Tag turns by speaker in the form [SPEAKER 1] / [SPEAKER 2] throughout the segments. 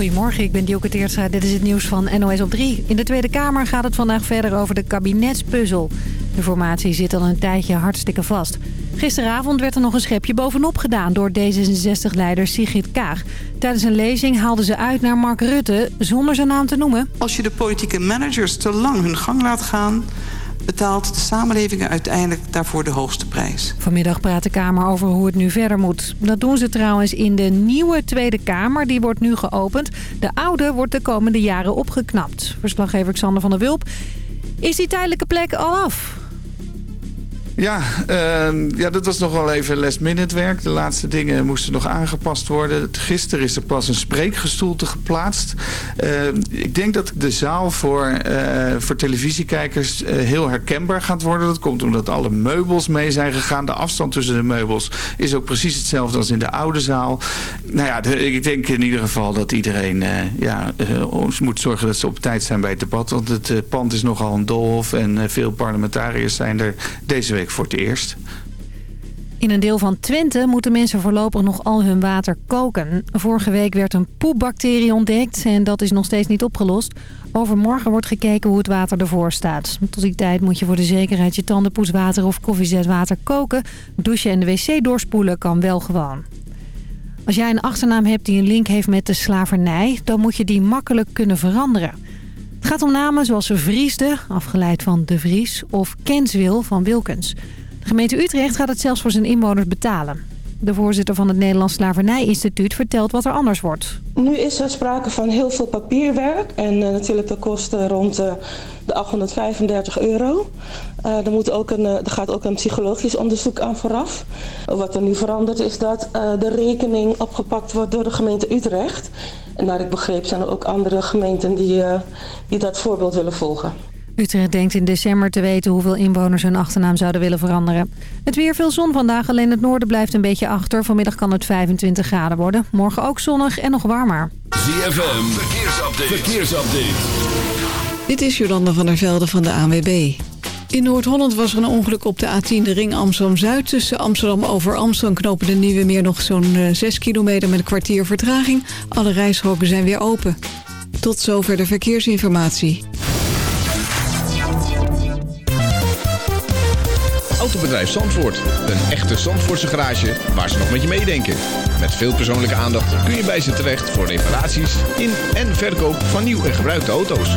[SPEAKER 1] Goedemorgen, ik ben Dioke Teertstra. Dit is het nieuws van NOS op 3. In de Tweede Kamer gaat het vandaag verder over de kabinetspuzzel. De formatie zit al een tijdje hartstikke vast. Gisteravond werd er nog een schepje bovenop gedaan door D66-leider Sigrid Kaag. Tijdens een lezing haalden ze uit naar Mark Rutte, zonder zijn naam te noemen.
[SPEAKER 2] Als je de politieke managers te lang hun gang laat gaan betaalt de samenleving uiteindelijk daarvoor de hoogste prijs.
[SPEAKER 1] Vanmiddag praat de Kamer over hoe het nu verder moet. Dat doen ze trouwens in de nieuwe Tweede Kamer. Die wordt nu geopend. De oude wordt de komende jaren opgeknapt. Verslaggever Xander van der Wulp. Is die tijdelijke plek al af?
[SPEAKER 3] Ja, uh, ja, dat was nog wel even last minute werk. De laatste dingen moesten nog aangepast worden. Gisteren is er pas een spreekgestoelte geplaatst. Uh, ik denk dat de zaal voor, uh, voor televisiekijkers heel herkenbaar gaat worden. Dat komt omdat alle meubels mee zijn gegaan. De afstand tussen de meubels is ook precies hetzelfde als in de oude zaal. Nou ja, ik denk in ieder geval dat iedereen ja, ons moet zorgen dat ze op tijd zijn bij het debat. Want het pand is nogal een doolhof en veel parlementariërs zijn er deze week voor het eerst.
[SPEAKER 1] In een deel van Twente moeten mensen voorlopig nog al hun water koken. Vorige week werd een poepbacterie ontdekt en dat is nog steeds niet opgelost. Overmorgen wordt gekeken hoe het water ervoor staat. Tot die tijd moet je voor de zekerheid je tandenpoetswater of koffiezetwater koken. Douchen en de wc doorspoelen kan wel gewoon. Als jij een achternaam hebt die een link heeft met de slavernij... dan moet je die makkelijk kunnen veranderen. Het gaat om namen zoals Vriesde, afgeleid van De Vries, of Kenswil van Wilkens. De gemeente Utrecht gaat het zelfs voor zijn inwoners betalen. De voorzitter van het Nederlands Slavernij-instituut vertelt wat er anders wordt.
[SPEAKER 4] Nu is er sprake van heel veel papierwerk en uh, natuurlijk de kosten rond uh, de 835 euro. Uh, er, moet ook een, er gaat ook een psychologisch onderzoek aan vooraf. Wat er nu verandert is dat de rekening opgepakt wordt door de gemeente Utrecht. En naar ik begreep zijn er ook andere gemeenten die, die dat voorbeeld willen volgen.
[SPEAKER 1] Utrecht denkt in december te weten hoeveel inwoners hun achternaam zouden willen veranderen. Het weer veel zon vandaag, alleen het noorden blijft een beetje achter. Vanmiddag kan het 25 graden worden. Morgen ook zonnig en nog warmer.
[SPEAKER 5] ZFM, verkeersupdate. verkeersupdate.
[SPEAKER 6] Dit is Jolanda van der Velde van de ANWB. In Noord-Holland was er een ongeluk op de A10, de ring Amsterdam-Zuid. Tussen Amsterdam over Amsterdam knopen de Nieuwe Meer nog zo'n 6 kilometer met een kwartier vertraging. Alle reishokken zijn weer open. Tot zover de verkeersinformatie.
[SPEAKER 7] Autobedrijf Zandvoort. Een echte Zandvoortse garage waar ze nog met je meedenken. Met veel persoonlijke aandacht kun je bij ze terecht voor reparaties in en verkoop van nieuw en gebruikte auto's.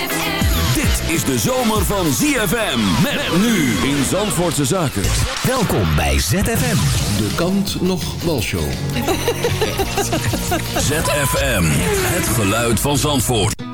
[SPEAKER 5] Is de zomer van ZFM. Met nu in Zandvoortse Zaken.
[SPEAKER 8] Welkom bij ZFM.
[SPEAKER 9] De kant nog walshow.
[SPEAKER 5] ZFM. Het geluid van Zandvoort.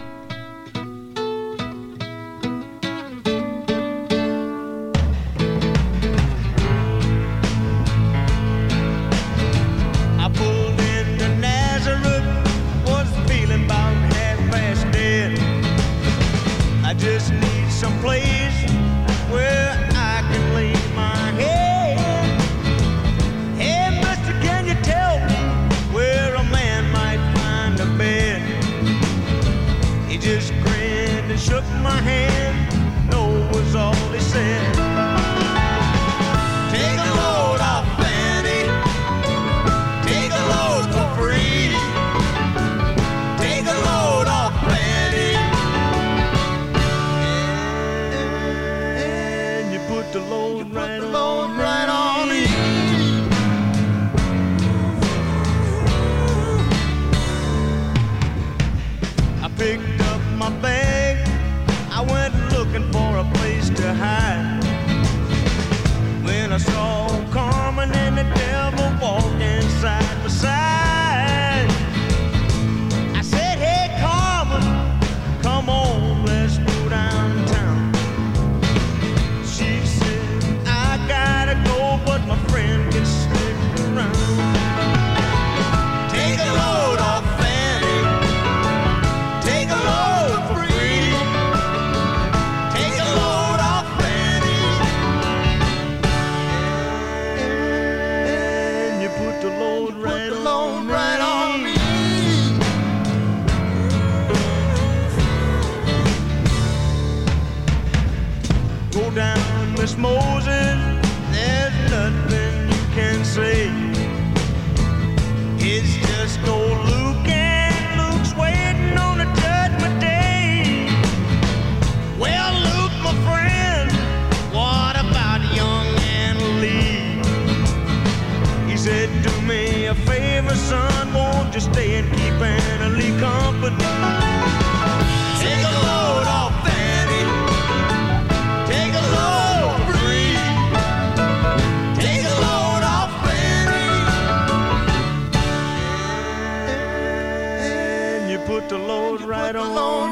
[SPEAKER 5] Right on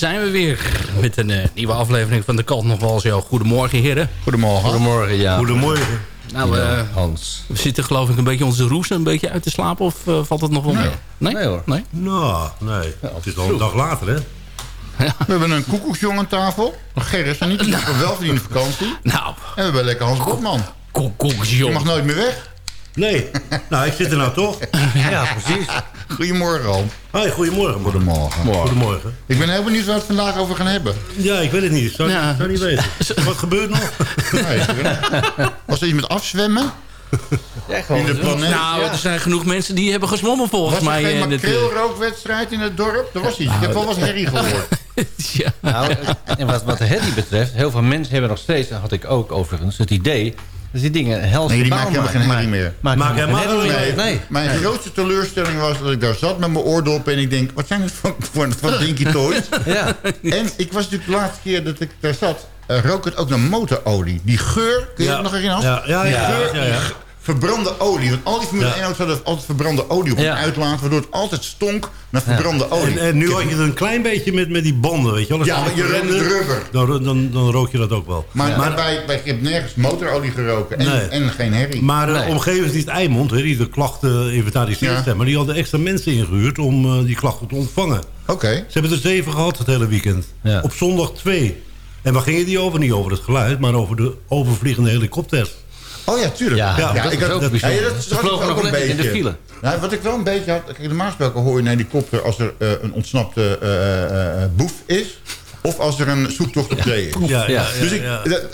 [SPEAKER 10] daar zijn we weer met een eh, nieuwe aflevering van de Kant nog wel Show. Goedemorgen, heren.
[SPEAKER 11] Goedemorgen.
[SPEAKER 12] Goedemorgen, ja.
[SPEAKER 13] Goedemorgen.
[SPEAKER 10] Nou, eh,
[SPEAKER 12] Hans.
[SPEAKER 10] we zitten geloof ik een beetje onze roes een beetje uit te slapen. Of eh, valt het nog wel mee? Nee?
[SPEAKER 12] Nee, hoor.
[SPEAKER 10] Nee?
[SPEAKER 13] Nou, nee. Het is al een dag later, hè?
[SPEAKER 11] We hebben een koekoeksjong aan tafel. Gerrit en niet. Die heeft wel verdiende vakantie.
[SPEAKER 10] Nou,
[SPEAKER 11] En we hebben lekker Hans Botman.
[SPEAKER 10] koekoeks,
[SPEAKER 11] Je mag nooit meer weg.
[SPEAKER 13] Nee. nou, ik zit er nou toch.
[SPEAKER 12] Ja, precies.
[SPEAKER 11] Goedemorgen, Hans.
[SPEAKER 13] Hoi, goedemorgen.
[SPEAKER 11] Goedemorgen.
[SPEAKER 13] Goedemorgen.
[SPEAKER 11] Ik ben heel benieuwd waar we het vandaag over gaan hebben.
[SPEAKER 13] Ja, ik weet het niet. Zou,
[SPEAKER 10] Ja.
[SPEAKER 13] zou niet weten. Wat gebeurt nog?
[SPEAKER 11] Nee, was er iets met afzwemmen?
[SPEAKER 12] Ja, gewoon.
[SPEAKER 11] In de planeet?
[SPEAKER 10] Nou, er zijn genoeg mensen die hebben gezwommen volgens
[SPEAKER 11] Was er
[SPEAKER 10] mij.
[SPEAKER 11] geen
[SPEAKER 10] eh, eh,
[SPEAKER 11] makreelrookwedstrijd in het dorp? Er was iets. Ik heb wel wat herrie gehoord.
[SPEAKER 10] ja.
[SPEAKER 12] Nou, en wat, wat de herrie betreft, heel veel mensen hebben nog steeds, dat had ik ook overigens, het idee dat die dingen hels
[SPEAKER 11] Nee, die maken helemaal geen herrie meer.
[SPEAKER 12] Maken
[SPEAKER 13] Maak
[SPEAKER 12] helemaal
[SPEAKER 13] helemaal
[SPEAKER 12] geen
[SPEAKER 13] geen
[SPEAKER 12] herrie
[SPEAKER 11] Nee,
[SPEAKER 12] meer. Nee.
[SPEAKER 11] Mijn grootste teleurstelling was dat ik daar zat met mijn oordop en ik denk, wat zijn het voor, voor, voor dinky toys?
[SPEAKER 12] Ja.
[SPEAKER 11] En ik was natuurlijk de laatste keer dat ik daar zat, eh, rook het ook naar motorolie. Die geur, kun je
[SPEAKER 13] Ja.
[SPEAKER 11] dat nog herinneren?
[SPEAKER 13] Ja, ja,
[SPEAKER 11] Die
[SPEAKER 13] ja,
[SPEAKER 11] geur,
[SPEAKER 13] ja, ja.
[SPEAKER 11] Die verbrande olie. Want al die Formule
[SPEAKER 13] Ja.
[SPEAKER 11] 1 auto's hadden altijd verbrande olie op
[SPEAKER 12] Ja.
[SPEAKER 11] uitlaat, waardoor het altijd stonk naar verbrande olie.
[SPEAKER 13] En, en nu had je het een klein beetje met, met die banden, weet je wel.
[SPEAKER 11] Ja, je rent met rubber.
[SPEAKER 13] Dan, dan, dan rook je dat ook wel.
[SPEAKER 11] Maar,
[SPEAKER 13] maar,
[SPEAKER 11] bij, bij, ik heb nergens motorolie geroken en,
[SPEAKER 13] Nee.
[SPEAKER 11] en geen herrie.
[SPEAKER 13] maar de
[SPEAKER 12] Nee.
[SPEAKER 13] omgevingsdienst Eimond, hè, die de klachten inventariseert,
[SPEAKER 11] Ja.
[SPEAKER 13] maar die hadden extra mensen ingehuurd om eh, die klachten te ontvangen.
[SPEAKER 11] Oké.
[SPEAKER 13] Ze hebben er zeven gehad het hele weekend. Op zondag twee. En waar gingen die over? Niet over het geluid, maar over de overvliegende helikopters.
[SPEAKER 11] Oh ja, tuurlijk.
[SPEAKER 12] Ja, dat
[SPEAKER 11] ik
[SPEAKER 12] is
[SPEAKER 11] had-
[SPEAKER 12] ook bijzonder.
[SPEAKER 11] Ja, dat
[SPEAKER 12] Ze vlogen nog
[SPEAKER 11] een
[SPEAKER 12] net in de
[SPEAKER 11] beetje.
[SPEAKER 12] file.
[SPEAKER 11] Nou, wat ik wel een beetje had... Kijk, normaal gesproken hoor je een helikopter als er eh, een ontsnapte eh, eh, boef is... of als er een zoektocht op zee is.
[SPEAKER 13] Ja, ja,
[SPEAKER 11] Dus, ik,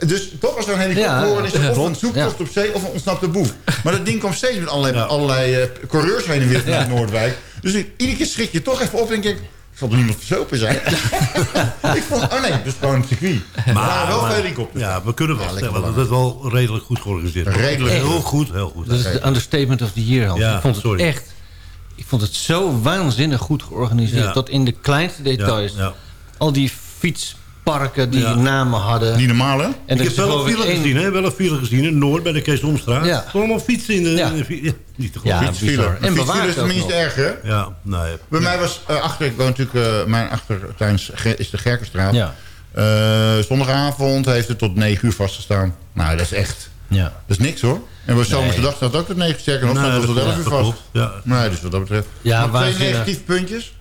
[SPEAKER 11] dus toch als er een helikopter horen is of een zoektocht op zee of een ontsnapte boef. Maar dat ding kwam steeds met allerlei, allerlei eh, coureurs heen en weer vanuit. Noordwijk. Dus ik, iedere keer schrik je toch even op en denk ik... Zal er niemand verzopen zijn? ik vond, oh nee, is gewoon een circuit. Maar, maar wel veel helikopters.
[SPEAKER 13] Ja, we kunnen wel
[SPEAKER 11] Ja,
[SPEAKER 13] stellen dat het wel redelijk goed georganiseerd is.
[SPEAKER 11] Redelijk
[SPEAKER 13] Heel
[SPEAKER 11] goed.
[SPEAKER 13] goed, heel goed.
[SPEAKER 12] Dat is de understatement of the year, Hans.
[SPEAKER 13] Ja,
[SPEAKER 12] ik vond het
[SPEAKER 13] sorry.
[SPEAKER 12] echt... Ik vond het zo waanzinnig goed georganiseerd.
[SPEAKER 13] Ja.
[SPEAKER 12] Tot in de kleinste details.
[SPEAKER 13] Ja, ja.
[SPEAKER 12] Al die fiets parken die
[SPEAKER 13] Ja.
[SPEAKER 12] namen hadden.
[SPEAKER 11] Die normale?
[SPEAKER 12] En
[SPEAKER 13] ik heb
[SPEAKER 12] is
[SPEAKER 13] wel een file gezien, hè? Wel een file gezien in Noord bij de Kees Omstraat.
[SPEAKER 12] Ja.
[SPEAKER 13] Allemaal fietsen in de...
[SPEAKER 12] Ja.
[SPEAKER 13] in de fi- ja, niet te geloven.
[SPEAKER 11] Een
[SPEAKER 12] En bewaard
[SPEAKER 11] is tenminste erg, hè?
[SPEAKER 13] Ja, nee.
[SPEAKER 11] Bij mij was eh, achter, ik woon natuurlijk, eh, mijn achtertuin is de Gerkenstraat.
[SPEAKER 12] Ja.
[SPEAKER 11] Eh, zondagavond heeft het tot 9 uur vastgestaan. Nou, dat is echt,
[SPEAKER 12] Ja.
[SPEAKER 11] dat is niks hoor. En bij zomerse
[SPEAKER 12] Nee.
[SPEAKER 11] dag staat ook tot 9 sterker nog,
[SPEAKER 13] Nee,
[SPEAKER 11] tot
[SPEAKER 13] dat
[SPEAKER 11] 11 uur vast.
[SPEAKER 13] ja.
[SPEAKER 11] Nee, dus wat dat betreft.
[SPEAKER 12] Ja,
[SPEAKER 11] Nog twee negatieve puntjes.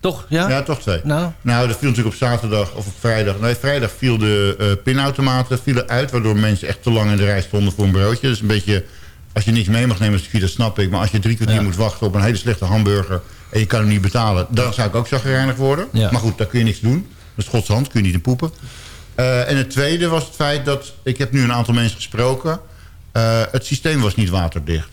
[SPEAKER 12] Toch? Ja?
[SPEAKER 11] Ja, toch twee.
[SPEAKER 12] Nou?
[SPEAKER 11] Nou, dat viel natuurlijk op zaterdag of op vrijdag. Nee, vrijdag viel de eh, pinautomaten vielen uit... waardoor mensen echt te lang in de rij stonden voor een broodje. Dus een beetje... Als je niks mee mag nemen dat snap ik. Maar als je drie kwartier
[SPEAKER 12] Ja.
[SPEAKER 11] moet wachten op een hele slechte hamburger... en je kan hem niet betalen, dan zou ik ook zagrijnig worden.
[SPEAKER 12] Ja.
[SPEAKER 11] Maar goed, daar kun je niks doen. Dat is Gods hand, kun je niet in poepen. Eh, en het tweede was het feit dat... Ik heb nu een aantal mensen gesproken. eh, het systeem was niet waterdicht.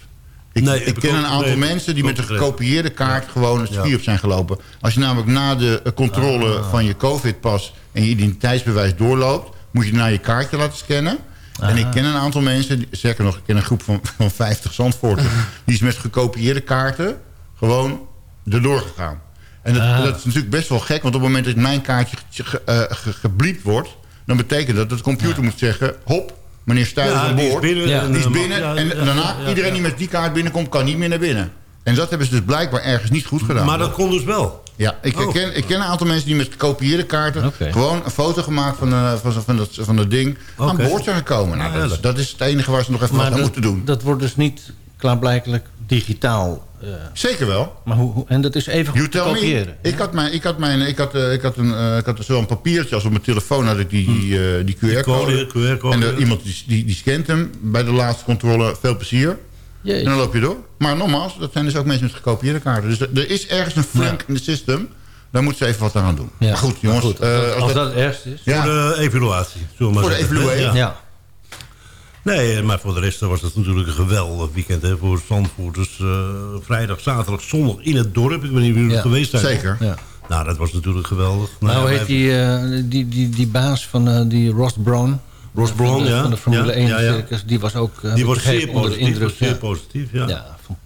[SPEAKER 11] Ik,
[SPEAKER 13] Nee,
[SPEAKER 11] ik ken een aantal mensen die met een gekopieerde kaart gewoon het circuit op zijn gelopen. Als je namelijk na de eh, controle
[SPEAKER 13] Ah.
[SPEAKER 11] van je covid-pas en je identiteitsbewijs doorloopt... moet je naar je kaartje laten scannen. En ik ken een aantal mensen, zeker nog, ik ken een groep van, van 50 Zandvoorten... die is met gekopieerde kaarten gewoon erdoor gegaan. En dat,
[SPEAKER 12] Ah.
[SPEAKER 11] dat is natuurlijk best wel gek, want op het moment dat mijn kaartje ge, ge, eh, ge- gebliept wordt... dan betekent dat dat de computer moet zeggen... hop, meneer Stuyven
[SPEAKER 13] Ja,
[SPEAKER 11] aan
[SPEAKER 13] die is
[SPEAKER 11] boord,
[SPEAKER 13] binnen
[SPEAKER 12] Ja.
[SPEAKER 13] en,
[SPEAKER 11] die is
[SPEAKER 13] eh,
[SPEAKER 11] binnen.
[SPEAKER 13] ja,
[SPEAKER 11] en
[SPEAKER 13] ja,
[SPEAKER 11] daarna,
[SPEAKER 13] ja,
[SPEAKER 11] iedereen
[SPEAKER 13] ja.
[SPEAKER 11] die met die kaart binnenkomt, kan niet meer naar binnen. En dat hebben ze dus blijkbaar ergens niet goed gedaan.
[SPEAKER 13] Maar dat kon dus wel.
[SPEAKER 11] Ja, ik,
[SPEAKER 13] Oh.
[SPEAKER 11] ken, ik ken een aantal mensen die met gekopieerde kaarten... Gewoon een foto gemaakt van, eh, van, van, dat, van dat ding... aan boord zijn gekomen. Nou, dat, is, dat is het enige waar ze nog even wat aan
[SPEAKER 12] dat,
[SPEAKER 11] moeten doen.
[SPEAKER 12] dat wordt dus niet klaarblijkelijk digitaal. eh,
[SPEAKER 11] Zeker wel.
[SPEAKER 12] maar hoe, hoe- en dat is even goed te
[SPEAKER 11] me.
[SPEAKER 12] kopiëren.
[SPEAKER 11] Ik had, mijn, ik had, mijn, ik had, eh, ik had, een, eh, ik had zo een papiertje als op mijn telefoon had ik die, eh, die QR-code.
[SPEAKER 13] code, QR-code,
[SPEAKER 11] en er, iemand die, die, die scant hem bij de laatste controle. Veel plezier.
[SPEAKER 12] Jeetje.
[SPEAKER 11] En dan loop je door. Maar nogmaals, dat zijn dus ook mensen met gekopieerde kaarten. Dus er, er is ergens een flank in het system. Daar moeten ze even wat aan doen.
[SPEAKER 12] Ja.
[SPEAKER 11] Maar goed, jongens.
[SPEAKER 12] Maar goed, als,
[SPEAKER 11] eh,
[SPEAKER 12] dat,
[SPEAKER 11] als
[SPEAKER 12] als
[SPEAKER 11] dat-
[SPEAKER 12] dat het ergste is.
[SPEAKER 11] Ja.
[SPEAKER 13] Voor de evaluatie.
[SPEAKER 11] Voor de evaluatie.
[SPEAKER 13] Ja. Nee, maar voor de rest was het natuurlijk een geweldig weekend hè, voor Zandvoorters. eh vrijdag, zaterdag, zondag in het dorp. Ik weet niet jullie
[SPEAKER 12] Ja.
[SPEAKER 13] er geweest zijn.
[SPEAKER 11] Zeker.
[SPEAKER 12] Ja.
[SPEAKER 13] Nou, dat was natuurlijk geweldig.
[SPEAKER 12] Nou,
[SPEAKER 13] ja, wij-
[SPEAKER 12] heet die, eh, die, die, die baas van eh, die Ross Brown?
[SPEAKER 13] Ross Brown,
[SPEAKER 12] van de,
[SPEAKER 13] ja.
[SPEAKER 12] Van de Formule
[SPEAKER 13] Ja,
[SPEAKER 12] 1
[SPEAKER 13] ja, ja.
[SPEAKER 12] circus. Die was ook eh,
[SPEAKER 13] Die was zeer
[SPEAKER 12] onder de
[SPEAKER 13] positief.
[SPEAKER 12] indruk.
[SPEAKER 13] was zeer
[SPEAKER 12] ja.
[SPEAKER 13] positief, ja.
[SPEAKER 12] Ja,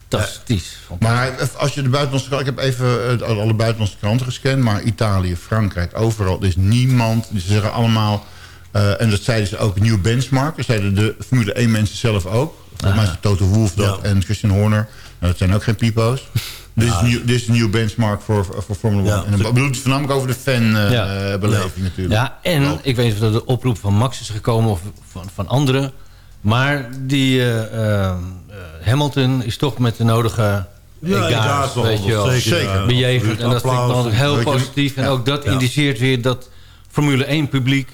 [SPEAKER 12] fantastisch.
[SPEAKER 11] Maar als je de buitenlandse kranten... Ik heb even eh, alle buitenlandse kranten gescand. Maar Italië, Frankrijk, overal. Er is niemand... Ze zeggen allemaal... eh, en dat zeiden ze ook, nieuw benchmark. Dat zeiden de Formule 1 mensen zelf ook. Volgens mij is het Toto Wolff dat
[SPEAKER 13] Ja.
[SPEAKER 11] en Christian Horner. Nou, dat zijn ook geen pipo's. Dit, is nieuw, dit is een nieuw benchmark voor, voor Formule 1.
[SPEAKER 13] Ja.
[SPEAKER 11] En dan bedoel ik voornamelijk over de fanbeleving
[SPEAKER 12] Ja.
[SPEAKER 11] beleving natuurlijk.
[SPEAKER 12] Ja, en ik weet niet of dat de oproep van Max is gekomen of van, van anderen. Maar die eh, eh, eh, Hamilton is toch met de nodige
[SPEAKER 13] Ja,
[SPEAKER 12] egaars, weet je wel,
[SPEAKER 13] zeker,
[SPEAKER 12] bejegend. En dat vind ik dan heel positief. En
[SPEAKER 11] ja,
[SPEAKER 12] ook dat
[SPEAKER 13] ja.
[SPEAKER 12] indiceert weer dat Formule 1 publiek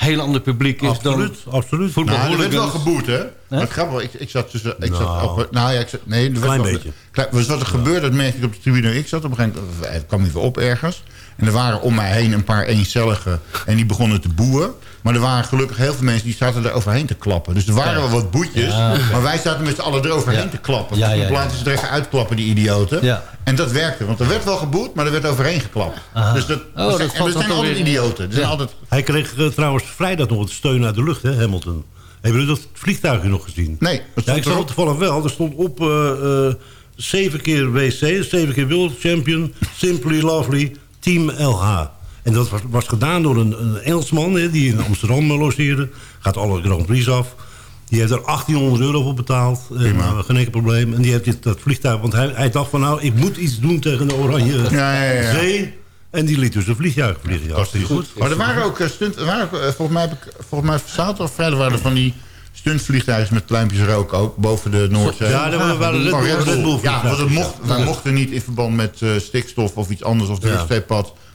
[SPEAKER 12] heel ander publiek is
[SPEAKER 13] Absoluut,
[SPEAKER 12] dan
[SPEAKER 13] absoluut.
[SPEAKER 12] voetbal
[SPEAKER 11] Nou, er werd wel geboet, hè? Het grappige, ik, ik zat tussen... Ik zat
[SPEAKER 13] Nou.
[SPEAKER 11] op, nou ja, ik zat, nee, er
[SPEAKER 13] Klein beetje.
[SPEAKER 11] Klein, dus wat er gebeurde, dat merkte ik op de tribune ik zat. Op een gegeven moment kwam even op ergens. En er waren om mij heen een paar eencelligen. En die begonnen te boeien. Maar er waren gelukkig heel veel mensen die zaten er overheen te klappen. Dus er waren
[SPEAKER 12] Ja.
[SPEAKER 11] wel wat boetjes.
[SPEAKER 12] Ja.
[SPEAKER 11] Maar wij zaten met z'n allen eroverheen
[SPEAKER 12] Ja.
[SPEAKER 11] te klappen.
[SPEAKER 12] Ja,
[SPEAKER 11] Dus
[SPEAKER 12] ja,
[SPEAKER 11] toen
[SPEAKER 12] ja.
[SPEAKER 11] laten ze er even uitklappen, die idioten.
[SPEAKER 12] Ja.
[SPEAKER 11] En dat werkte. Want er werd wel geboet, maar er werd overheen geklapt.
[SPEAKER 12] Aha.
[SPEAKER 11] Dus dat,
[SPEAKER 12] Oh,
[SPEAKER 11] dat en er zijn
[SPEAKER 12] toch
[SPEAKER 11] altijd idioten. Er zijn
[SPEAKER 12] Ja.
[SPEAKER 11] altijd,
[SPEAKER 13] Hij kreeg eh, trouwens vrijdag nog wat steun uit de lucht, hè, Hamilton. Hebben jullie dat vliegtuigje nog gezien?
[SPEAKER 11] nee, dat
[SPEAKER 13] Ja, ik zag het toevallig wel. Er stond op eh, eh, zeven keer WC, zeven keer World Champion, Simply Lovely, Team LH. En dat was, was gedaan door een, een Engelsman hè, die in Amsterdam logeerde. Gaat alle Grand Prix af. Die heeft er 1800 euro voor betaald. Eh, geen enkel probleem. En die heeft dit, dat vliegtuig... Want hij, hij dacht van nou, ik moet iets doen tegen de Oranje
[SPEAKER 11] Ja, ja, ja.
[SPEAKER 13] Zee. En die liet dus een vliegtuig vliegen. Ja,
[SPEAKER 11] Hartstikke goed. Maar er waren ook eh, stunt... Waren eh, volgens mij, volgens mij zaterdag of vrijdag waren er van die stuntvliegtuigen met pluimpjes rook ook boven de Noordzee.
[SPEAKER 13] Ja, dat waren Red
[SPEAKER 11] Van
[SPEAKER 13] Bull-
[SPEAKER 11] Red Bull.
[SPEAKER 13] Red Bull
[SPEAKER 11] Ja, want het mocht,
[SPEAKER 13] ja.
[SPEAKER 11] wij mochten niet in verband met stikstof of iets anders of de
[SPEAKER 13] Ja.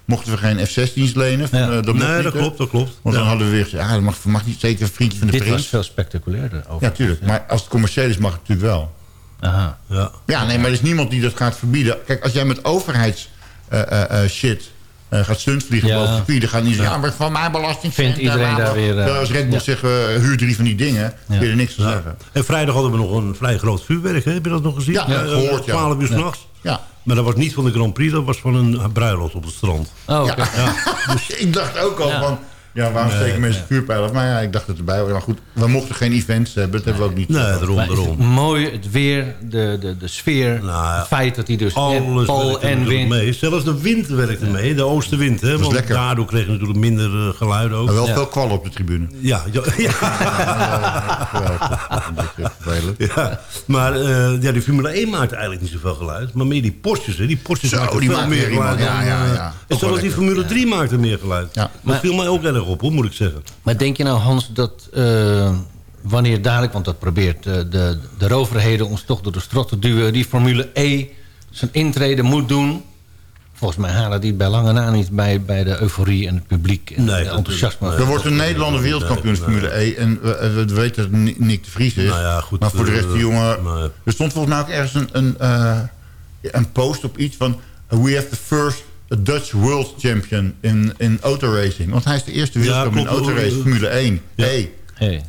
[SPEAKER 11] Mochten we geen F-16's lenen. Van,
[SPEAKER 12] Ja.
[SPEAKER 11] eh, dat mocht
[SPEAKER 13] Nee, dat klopt, dat klopt.
[SPEAKER 11] Want dan hadden we weer gezegd, ja, dat mag, mag niet zeker een vriendje van de
[SPEAKER 12] Dit was
[SPEAKER 11] prins.
[SPEAKER 12] veel spectaculairder. Over.
[SPEAKER 11] Ja, tuurlijk. Maar als het commercieel is, mag het natuurlijk wel.
[SPEAKER 12] Aha.
[SPEAKER 13] Ja.
[SPEAKER 11] Ja, nee, maar er is niemand die dat gaat verbieden. Kijk, als jij met overheids eh, eh, eh, shit eh, gaat stuntvliegen
[SPEAKER 12] Ja.
[SPEAKER 11] boven het circuit... dan gaan die zeggen, ja, maar van mijn belasting...
[SPEAKER 12] Vindt iedereen daar weer, eh,
[SPEAKER 11] als Red Bull
[SPEAKER 12] ja.
[SPEAKER 11] zegt, eh, huur drie van die dingen... kun je er niks van
[SPEAKER 13] Ja.
[SPEAKER 11] zeggen.
[SPEAKER 13] En vrijdag hadden we nog een vrij groot vuurwerk. Hè? Heb je dat nog gezien?
[SPEAKER 11] Ja,
[SPEAKER 13] Eh,
[SPEAKER 11] gehoord, ja.
[SPEAKER 13] 12 uur
[SPEAKER 11] Ja.
[SPEAKER 13] s'nachts.
[SPEAKER 11] Ja.
[SPEAKER 13] Maar dat was niet van de Grand Prix, dat was van een bruiloft op het strand.
[SPEAKER 12] Oh, oké.
[SPEAKER 11] ik dacht ook al
[SPEAKER 12] Ja.
[SPEAKER 11] van... Ja, waarom
[SPEAKER 13] Nee,
[SPEAKER 11] steken mensen vuurpijlen af? Maar ja, ik dacht het erbij. hoor. Maar goed, we mochten geen events hebben. Dat hebben we ook niet.
[SPEAKER 13] Nee, daarom, daarom.
[SPEAKER 12] het mooi, het weer, de, de, de sfeer, het feit dat hij dus
[SPEAKER 13] Alles
[SPEAKER 12] en wind...
[SPEAKER 13] mee. Zelfs de wind werkte mee, de oostenwind. Hè, want
[SPEAKER 11] lekker.
[SPEAKER 13] daardoor kreeg je natuurlijk minder eh, geluid ook.
[SPEAKER 11] Maar wel
[SPEAKER 13] Ja.
[SPEAKER 11] veel kwal op de tribune.
[SPEAKER 13] Ja, ja, ja. Maar eh, ja, die Formule 1 maakt eigenlijk niet zoveel geluid. Maar meer die postjes, hè. Die postjes
[SPEAKER 11] Zo,
[SPEAKER 13] maken
[SPEAKER 11] die
[SPEAKER 13] veel meer geluid.
[SPEAKER 11] Ja,
[SPEAKER 13] dan,
[SPEAKER 11] ja, ja.
[SPEAKER 13] En zelfs die. Formule 3 maakte meer geluid. Dat
[SPEAKER 12] Maar-
[SPEAKER 13] viel mij ook erg op, moet ik zeggen.
[SPEAKER 12] Maar denk je nou, Hans, dat eh, wanneer dadelijk... want dat probeert eh, de, de roverheden ons toch door de strot te duwen... die Formule E zijn intrede moet doen... Volgens mij halen die bij lange na niet bij, bij de euforie en het publiek... en het enthousiasme.
[SPEAKER 11] Er wordt een Nederlander wereldkampioen in Formule E. En we, we weten dat Ni- Nick de Vries is.
[SPEAKER 13] Nou ja, goed,
[SPEAKER 11] maar voor de rest,
[SPEAKER 13] eh,
[SPEAKER 11] die jongen...
[SPEAKER 13] maar-
[SPEAKER 11] Er stond volgens mij ook ergens een, een, eh, een post op iets van... We have the first Dutch World Champion in, in autoracing. Want hij is de eerste wereldkampioen in
[SPEAKER 13] klopt.
[SPEAKER 11] autoracing, Formule 1. Hey.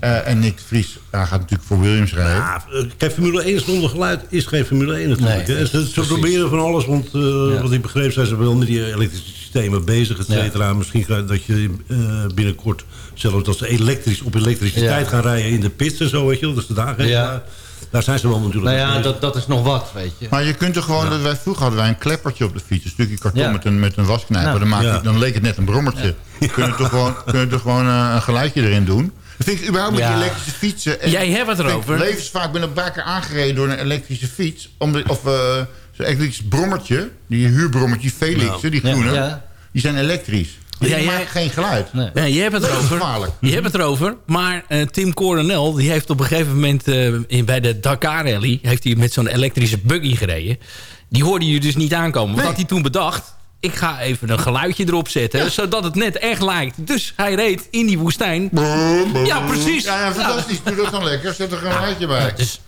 [SPEAKER 11] Eh, en Nick Vries hij gaat natuurlijk voor Williams rijden.
[SPEAKER 13] Ja, eh, kijk, Formule 1 zonder geluid is geen Formule 1 natuurlijk.
[SPEAKER 11] Nee.
[SPEAKER 13] Ze, ze proberen van alles, want eh, wat ik begreep zijn ze wel met die elektrische systemen bezig, et cetera. Misschien dat je binnenkort zelfs dat ze elektrisch op elektriciteit
[SPEAKER 12] Ja.
[SPEAKER 13] gaan rijden in de pits en zo, weet je wel. Dat ze daar
[SPEAKER 12] Ja.
[SPEAKER 13] geluid- Daar zijn ze wel natuurlijk
[SPEAKER 12] Nou ja, dat, dat is nog wat, weet je.
[SPEAKER 11] Maar je kunt er gewoon, dat wij, vroeger hadden wij een kleppertje op de fiets. Een stukje karton
[SPEAKER 12] Ja.
[SPEAKER 11] met, een, met een wasknijper.
[SPEAKER 12] Nou,
[SPEAKER 11] dan, maak je-
[SPEAKER 13] ja.
[SPEAKER 11] dan leek het net een brommertje. Kun je toch gewoon, kun je toch gewoon eh, een geluidje erin doen. Dat vind ik überhaupt met
[SPEAKER 14] Ja.
[SPEAKER 11] die elektrische fietsen. en-
[SPEAKER 14] Jij hebt het erover.
[SPEAKER 11] Levensvaak ik ben een paar keer aangereden door een elektrische fiets. Om de, of eh, zo'n elektrisch brommertje. Die huurbrommertje, Felix,
[SPEAKER 14] Nou,
[SPEAKER 11] die
[SPEAKER 14] ja.
[SPEAKER 11] groene.
[SPEAKER 14] Ja.
[SPEAKER 11] Die zijn elektrisch. Die
[SPEAKER 14] Ja, jij-
[SPEAKER 11] maken geen geluid.
[SPEAKER 14] Ja, je hebt het
[SPEAKER 11] Dat is
[SPEAKER 14] erover.
[SPEAKER 11] gevaarlijk.
[SPEAKER 14] Je hebt het erover. Maar eh, Tim Coronel die heeft op een gegeven moment eh, in, bij de Dakar Rally... heeft hij met zo'n elektrische buggy gereden. Die hoorde je dus niet aankomen. Wat had hij toen bedacht? Ik ga even een geluidje erop zetten, zodat het net echt lijkt. Dus hij reed in die woestijn. Ja, precies.
[SPEAKER 11] Ja, ja, fantastisch. Doe dat dan lekker. Zet er een geluidje bij.
[SPEAKER 14] Dus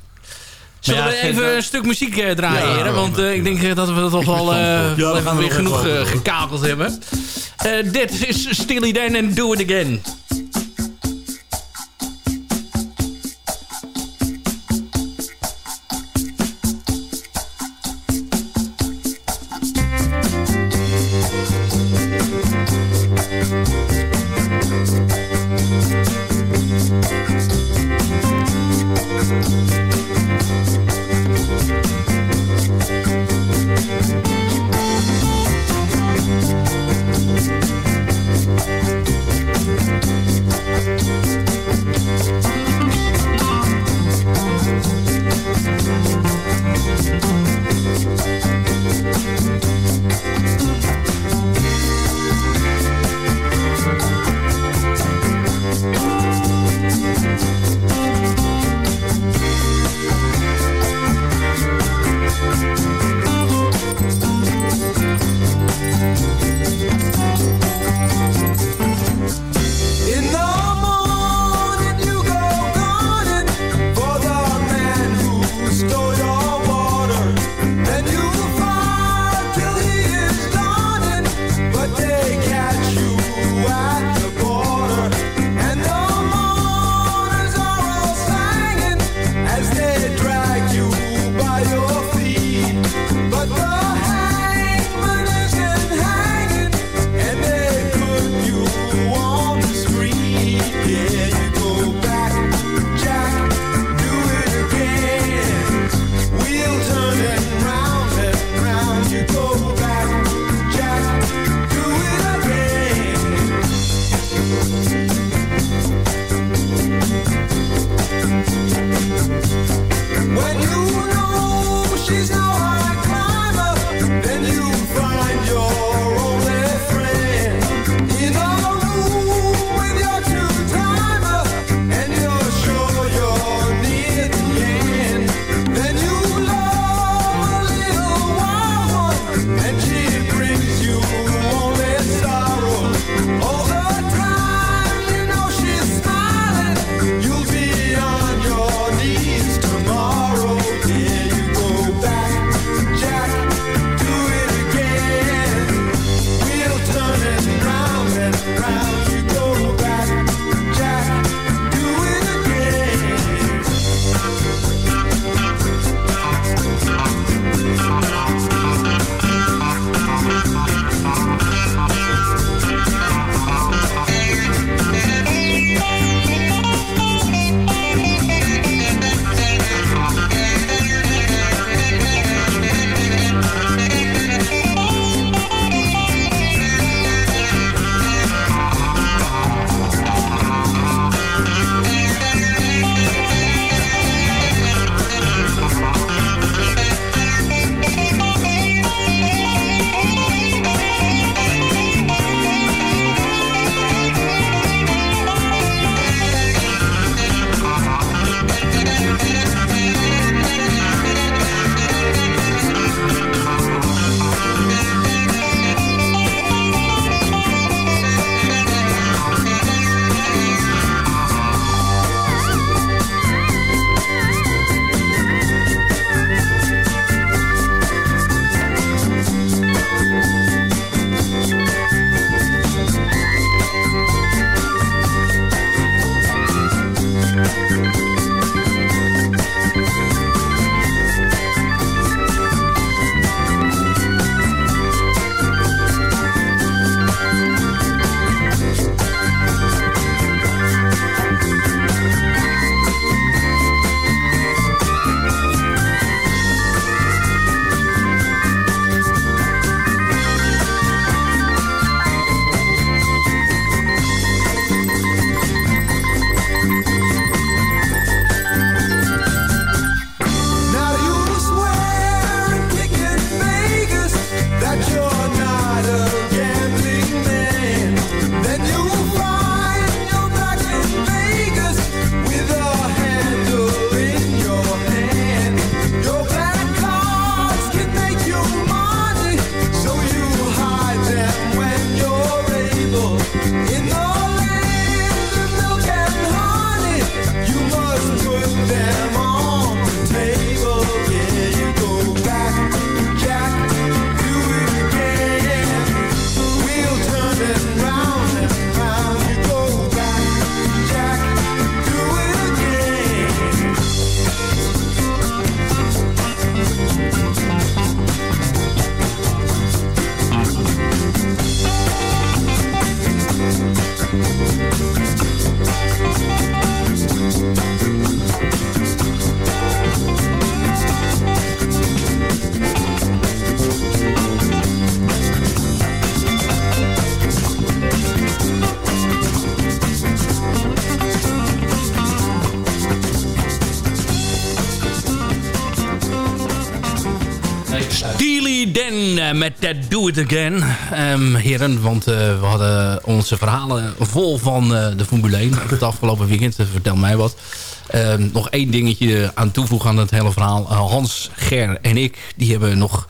[SPEAKER 14] Zullen we even een stuk muziek eh, draaien,
[SPEAKER 11] Ja,
[SPEAKER 14] heren?
[SPEAKER 11] ja,
[SPEAKER 14] Want eh, ik denk dat we toch wel,
[SPEAKER 11] Ja,
[SPEAKER 14] wel
[SPEAKER 13] we
[SPEAKER 14] even
[SPEAKER 13] gaan
[SPEAKER 14] weer genoeg gekakeld hebben. Eh, dit is Steely Dan en Do It Again.
[SPEAKER 10] Eh, met That Do It Again. Ehm, heren, want eh, we hadden onze verhalen vol van eh, de Formule 1 het afgelopen weekend. Vertel mij wat. Ehm, nog één dingetje aan toevoegen aan het hele verhaal. Hans, Ger en ik, die hebben nog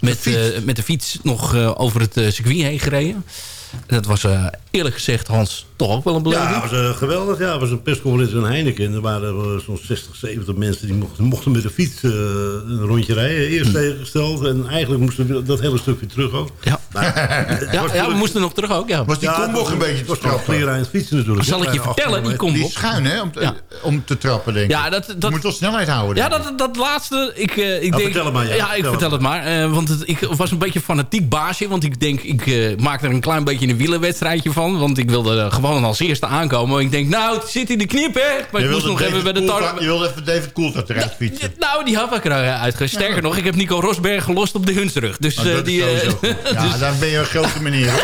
[SPEAKER 10] met, eh, met de fiets nog over het circuit heen gereden. En dat was eerlijk gezegd, Hans, toch ook wel een beleving.
[SPEAKER 13] Ja, het was eh, geweldig. Ja, het was een persconferentie in Heineken. Er waren eh, zo'n 60, 70 mensen die mochten, mochten met de fiets eh, een rondje rijden. Eerst tegengesteld en eigenlijk moesten we dat hele stuk weer terug ook.
[SPEAKER 10] Ja,
[SPEAKER 13] Maar,
[SPEAKER 10] ja, ja, we moesten nog terug ook. Ja.
[SPEAKER 11] Was die
[SPEAKER 13] Ja,
[SPEAKER 11] Comboch
[SPEAKER 13] het
[SPEAKER 11] een beetje te trappen?
[SPEAKER 13] aan het fietsen natuurlijk.
[SPEAKER 10] Zal ik je vertellen, die
[SPEAKER 13] afgelopen
[SPEAKER 11] Die schuin, hè? Om te,
[SPEAKER 10] Ja.
[SPEAKER 11] om te trappen, denk ik.
[SPEAKER 10] Ja, dat,
[SPEAKER 11] Je moet wel snelheid houden.
[SPEAKER 10] Ja, dat, dat laatste, ik, eh, ik
[SPEAKER 13] Ja,
[SPEAKER 10] denk...
[SPEAKER 13] vertel het maar, ja.
[SPEAKER 10] ik
[SPEAKER 13] Vertel
[SPEAKER 10] vertel
[SPEAKER 13] het
[SPEAKER 10] maar. eh, want het, ik was een beetje een fanatiek baasje. Want ik denk, ik eh, maak er een klein beetje een wielenwedstrijdje van. Want ik wilde gewoon als eerste aankomen. Ik denk, nou, het zit in de knip, hè. Maar
[SPEAKER 11] Je
[SPEAKER 10] ik moest nog even bij de tar...
[SPEAKER 11] Je wilde even David Coulthard eruit fietsen.
[SPEAKER 10] Nou, die had ik eruit. Sterker nog, ik heb Nico Rosberg gelost op de Hunsrug. Dus
[SPEAKER 11] Oh,
[SPEAKER 10] eh, die... eh.
[SPEAKER 11] Ja,
[SPEAKER 10] dus-
[SPEAKER 11] daar ben je een grote hoor.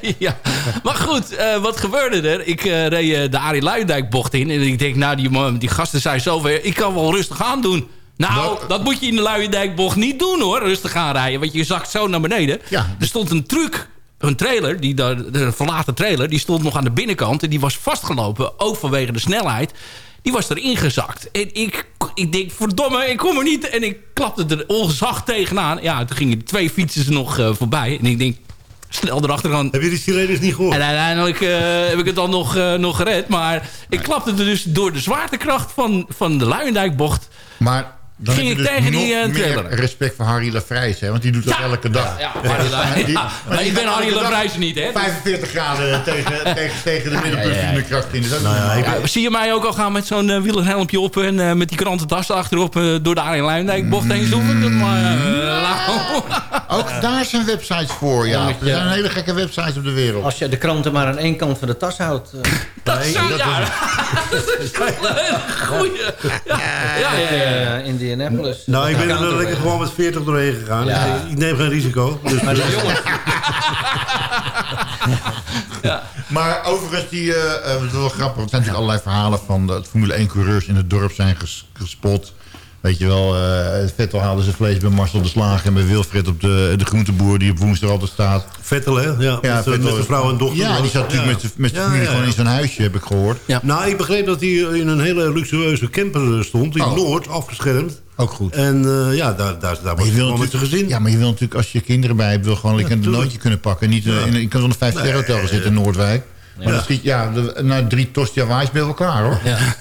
[SPEAKER 10] ja. Maar goed, eh, wat gebeurde er? Ik reed de Arie Luijendijk bocht in. En ik denk, nou, die, die gasten zijn zover. Ik kan wel rustig aan doen. Nou, dat moet je in de Luijendijkbocht niet doen hoor. Rustig gaan rijden, want je zakt zo naar beneden.
[SPEAKER 11] Ja.
[SPEAKER 10] Er stond een truck, een trailer, die, daar- de verlaten trailer... die stond nog aan de binnenkant en die was vastgelopen. Ook vanwege de snelheid. Die was erin gezakt. En ik, ik denk, verdomme, ik kom er niet. En ik klapte er onzacht tegenaan. Ja, toen gingen de twee fietsers nog eh, voorbij. En ik denk, snel erachteraan.
[SPEAKER 13] Heb je die sirenes niet gehoord?
[SPEAKER 10] En uiteindelijk eh, heb ik het dan nog, eh, nog gered. Maar ik klapte er dus door de zwaartekracht van, van de Luijendijkbocht...
[SPEAKER 11] Maar dan
[SPEAKER 10] Ging ik
[SPEAKER 11] dus
[SPEAKER 10] tegen die, eh,
[SPEAKER 11] meer
[SPEAKER 10] trailer.
[SPEAKER 11] respect voor Harry Lafrijs, hè? Want die doet dat
[SPEAKER 10] Ja.
[SPEAKER 11] elke dag.
[SPEAKER 10] Ja, ja, Harry La-
[SPEAKER 11] Die-
[SPEAKER 10] ja. Maar
[SPEAKER 11] die
[SPEAKER 10] ik ben Harry Lafrijs niet, hè?
[SPEAKER 11] 45 graden tegen, tegen, tegen de middelpuntkracht in. Dus
[SPEAKER 13] Nou
[SPEAKER 10] zie je mij ook al gaan met zo'n uh, wielerhelmpje op... en eh, met die krantentas achterop eh, door de Arjen Luijendijk bocht heen zoeken? Dat maar.
[SPEAKER 11] Ook daar zijn websites voor, ja. Er zijn hele gekke websites op de wereld.
[SPEAKER 12] Als je de kranten maar aan één kant van de tas houdt. eh,
[SPEAKER 10] Dat zou, ja, dat is een hele goeie. Ja, ja, ja. Ja.
[SPEAKER 12] Indianapolis.
[SPEAKER 13] Nou, ik ben
[SPEAKER 12] Dat
[SPEAKER 13] er lekker gewoon met 40 doorheen gegaan.
[SPEAKER 12] Ja.
[SPEAKER 13] Ik, ik neem geen risico. Dus
[SPEAKER 12] Maar de jongens,
[SPEAKER 11] Maar overigens, die, dat is wel grappig. want Er zijn natuurlijk allerlei verhalen van de Formule 1-coureurs in het dorp zijn ges- gespot. Weet je wel, eh Vettel haalde zijn vlees bij Marcel de Slager... en bij Wilfred op de, de groenteboer die op woensdag altijd staat.
[SPEAKER 13] Vettel, hè? Ja, met, eh,
[SPEAKER 11] Vettel
[SPEAKER 13] met zijn vrouw en dochter.
[SPEAKER 11] Ja, die zat natuurlijk
[SPEAKER 13] Ja.
[SPEAKER 11] met zijn-
[SPEAKER 13] Ja,
[SPEAKER 11] familie
[SPEAKER 13] ja,
[SPEAKER 11] gewoon
[SPEAKER 13] ja.
[SPEAKER 11] in zijn huisje, heb ik gehoord.
[SPEAKER 10] Ja.
[SPEAKER 13] Nou, ik begreep dat hij in een hele luxueuze camper eh, stond. In
[SPEAKER 11] Oh.
[SPEAKER 13] Noord, afgeschermd.
[SPEAKER 11] Ook goed.
[SPEAKER 13] En ja, daar, daar, daar was
[SPEAKER 11] je,
[SPEAKER 13] gewoon met gezin.
[SPEAKER 11] ja, maar je wil natuurlijk, als je kinderen bij hebt... wil gewoon lekker een nootje kunnen pakken. Niet, in, ik kan wel een 5 sterren hotel gaan zitten in Noordwijk. Maar
[SPEAKER 13] Ja.
[SPEAKER 11] dan schiet, ja, de, na drie tosti Hawaai's ben je wel klaar, hoor.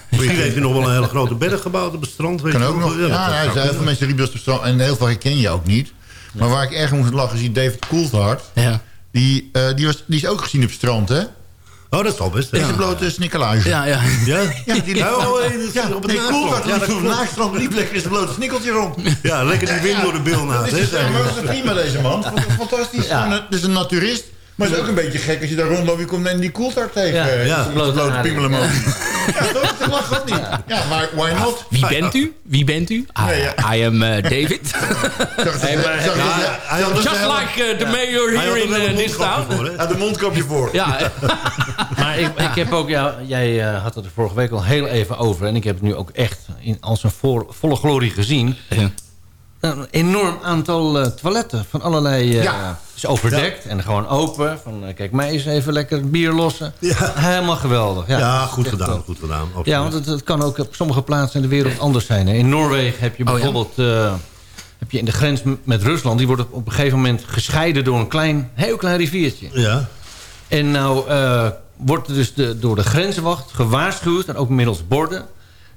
[SPEAKER 13] Misschien heeft hij nog wel een hele grote berg gebouwd op het strand. Weet
[SPEAKER 11] Kan
[SPEAKER 13] je
[SPEAKER 11] ook nog. Ja,
[SPEAKER 13] zou
[SPEAKER 11] ja, heel veel mensen riepen op strand. En heel veel herken je ook niet. Maar waar ik erg om moet lachen is die David Coulthard.
[SPEAKER 10] Ja.
[SPEAKER 11] Die, eh, die, was, die is ook gezien op het strand, hè?
[SPEAKER 13] Oh, dat zal best.
[SPEAKER 11] Deze blote snikkelage.
[SPEAKER 10] Ja, ja.
[SPEAKER 13] Ja?
[SPEAKER 11] Ja, die
[SPEAKER 13] Ja, oh, in het-
[SPEAKER 11] ja,
[SPEAKER 13] op het
[SPEAKER 11] nee. Coulthard
[SPEAKER 13] Ja,
[SPEAKER 11] liep
[SPEAKER 13] dat
[SPEAKER 11] op het naaststrand. liep lekker is een blote snikkeltje rond.
[SPEAKER 13] Ja, lekker die wind door de bil na.
[SPEAKER 11] Dat is, ja, maar dat is prima, deze man. Fantastisch. Het is een naturist. Maar het is ook een beetje gek als je daar rondloopt. Je komt en die Coulthard tegen.
[SPEAKER 12] Ja,
[SPEAKER 11] eh,
[SPEAKER 13] ja.
[SPEAKER 12] Blote
[SPEAKER 11] blote piemelenmoot. Ja? Dat mag ook niet. Ja, maar why not?
[SPEAKER 10] Wie bent u? Wie bent u? I,
[SPEAKER 11] ja.
[SPEAKER 10] I am eh, David. Just like eh, the mayor here
[SPEAKER 13] er
[SPEAKER 10] in eh, this
[SPEAKER 13] mondkapje
[SPEAKER 10] town.
[SPEAKER 11] Hij had een mondkapje voor.
[SPEAKER 10] Ja, eh,
[SPEAKER 12] Maar ik, ik heb ook, ja, jij eh, had het er vorige week al heel even over. En ik heb het nu ook echt in, als een vol- volle glorie gezien. Een enorm aantal eh, toiletten van allerlei... eh,
[SPEAKER 11] Ja.
[SPEAKER 12] is overdekt en gewoon open. Van, eh, kijk, mij eens even lekker bier lossen. Helemaal geweldig. Ja,
[SPEAKER 13] Ja, goed gedaan, goed gedaan. absoluut.
[SPEAKER 12] Ja, want het, het kan ook op sommige plaatsen in de wereld anders zijn. hè. In Noorwegen heb je
[SPEAKER 10] Oh, ja?
[SPEAKER 12] bijvoorbeeld... heb je in de grens met Rusland... die wordt op, een gegeven moment gescheiden door een klein, heel klein riviertje.
[SPEAKER 13] Ja.
[SPEAKER 12] En nou wordt er dus de, door de grenswacht gewaarschuwd... en ook middels borden...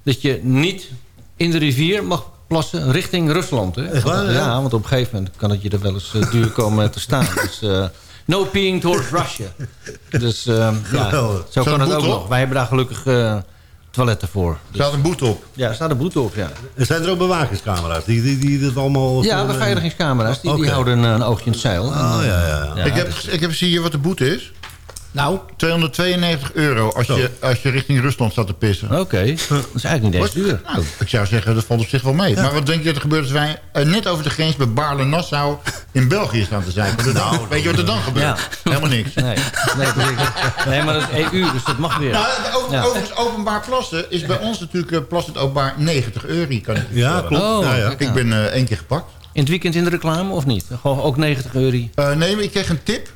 [SPEAKER 12] dat je niet in de rivier mag plassen richting Rusland. Hè?
[SPEAKER 13] Echt waar, ja?
[SPEAKER 12] want op een gegeven moment kan het je er wel eens eh, duur komen te staan. Dus eh, no peeing towards Russia. Dus eh, ja, zo kan het ook nog. Wij hebben daar gelukkig toiletten voor. Dus,
[SPEAKER 11] staat een boete op?
[SPEAKER 12] ja, er staat een boete op, ja.
[SPEAKER 13] Er zijn er ook bewakingscamera's die, die, die dat allemaal...
[SPEAKER 12] Ja, beveiligingscamera's. Die, die houden een, een oogje in het zeil.
[SPEAKER 13] Oh, ja, ja. ja.
[SPEAKER 11] ik, heb, ik heb zie je wat de boete is.
[SPEAKER 10] Nou?
[SPEAKER 11] 292 euro als je, als je richting Rusland staat te pissen.
[SPEAKER 12] Oké, dat is eigenlijk niet eens duur.
[SPEAKER 11] Nou, ik zou zeggen, dat valt op zich wel mee. Maar wat denk je dat er gebeurt als wij eh, net over de grens bij Baarle-Nassau in België staan te zijn? Nou, weet je wat er dan gebeurt?
[SPEAKER 12] Ja.
[SPEAKER 11] Helemaal niks.
[SPEAKER 12] Nee, nee, maar dat is EU, dus dat mag weer.
[SPEAKER 11] Nou, over,
[SPEAKER 12] Ja.
[SPEAKER 11] Overigens, openbaar plassen is bij ons natuurlijk uh, plassend openbaar 90 euro, kan ik
[SPEAKER 13] Ja, klopt.
[SPEAKER 12] Oh,
[SPEAKER 13] ja, ja.
[SPEAKER 12] kijk
[SPEAKER 11] Ik ben eh, één keer gepakt.
[SPEAKER 12] In het weekend in de reclame of niet? Gewoon ook 90 euro.
[SPEAKER 11] Eh, nee, maar ik kreeg een tip eh, eh,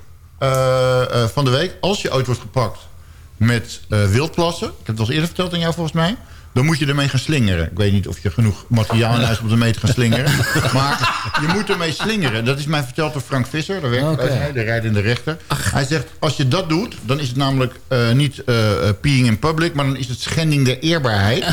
[SPEAKER 11] van de week. Als je ooit wordt gepakt met eh, wildplassen... ik heb het al eens eerder verteld aan jou volgens mij... dan moet je ermee gaan slingeren. Ik weet niet of je genoeg materiaal in huis hebt om ermee te gaan slingeren. maar je moet ermee slingeren. Dat is mij verteld door Frank Visser. Daar werkt
[SPEAKER 12] Oké.
[SPEAKER 11] bij mij, de rijdende rechter. Hij zegt, als je dat doet... dan is het namelijk eh, niet eh, eh, peeing in public... maar dan is het schending der eerbaarheid...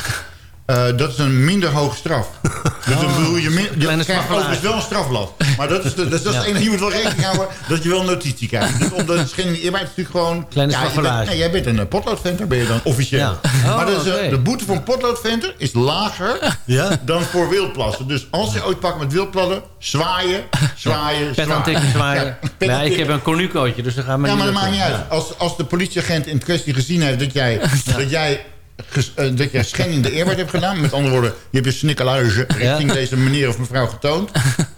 [SPEAKER 11] Eh, dat is een minder hoge straf. Dus dan bedoel je, min, je
[SPEAKER 12] Kleine
[SPEAKER 11] krijgt overigens wel een strafblad. Maar dat is, de, dat is het enige. Je moet wel rekening houden dat je wel een notitie krijgt. Dus omdat het schending eerbaarheid is natuurlijk gewoon...
[SPEAKER 12] Kleine
[SPEAKER 11] ja, je bent, nee, jij bent een eh, potloodventer, ben je dan officieel.
[SPEAKER 12] Ja. Oh,
[SPEAKER 11] maar dat is, eh, de boete voor een potloodventer is lager
[SPEAKER 13] Ja?
[SPEAKER 11] dan voor wildplassen. Dus als je ooit pakt met wildplassen, zwaaien, zwaaien,
[SPEAKER 12] Pet aan tikken zwaaien.
[SPEAKER 11] Ja, pet aan
[SPEAKER 12] ja, ik
[SPEAKER 11] tikken.
[SPEAKER 12] heb een cornucootje, dus dan gaan we
[SPEAKER 11] Ja, maar dat maakt niet uit. Als, als de politieagent in kwestie gezien heeft dat jij, dat jij, dat jij schending de eerbaarheid hebt gedaan... met andere woorden, je hebt je snikkeluizen richting deze meneer of mevrouw getoond...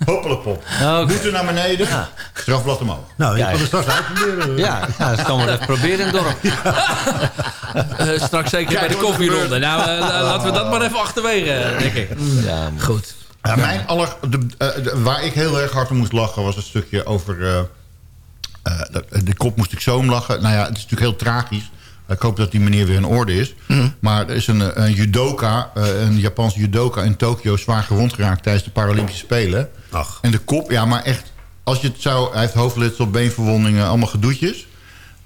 [SPEAKER 11] hoppelijk pop.
[SPEAKER 12] Oké.
[SPEAKER 11] Moeten naar beneden, strafblad omhoog.
[SPEAKER 13] Nou, je
[SPEAKER 12] Ja,
[SPEAKER 13] kan het straks uitproberen.
[SPEAKER 12] Ja, ja, dat kan we even proberen in het dorp.
[SPEAKER 10] Eh, straks zeker
[SPEAKER 11] Kijk
[SPEAKER 10] bij de
[SPEAKER 11] er
[SPEAKER 10] koffieronde. Nou, eh, laten we dat maar even achterwege, eh, denk ik.
[SPEAKER 12] Ja, maar-
[SPEAKER 10] Goed.
[SPEAKER 11] Ja, mijn aller, de, eh, de- waar ik heel erg hard om moest lachen was een stukje over... eh, eh, de, de kop moest ik zo om lachen. Nou ja, het is natuurlijk heel tragisch. Ik hoop dat die meneer weer in orde is. Maar er is een, een judoka, eh, een Japanse judoka in Tokio... zwaar gewond geraakt tijdens de Paralympische Spelen.
[SPEAKER 13] Ach.
[SPEAKER 11] En de kop, ja, maar echt... Als je het zou, hij heeft hoofdletsel, beenverwondingen, allemaal gedoetjes.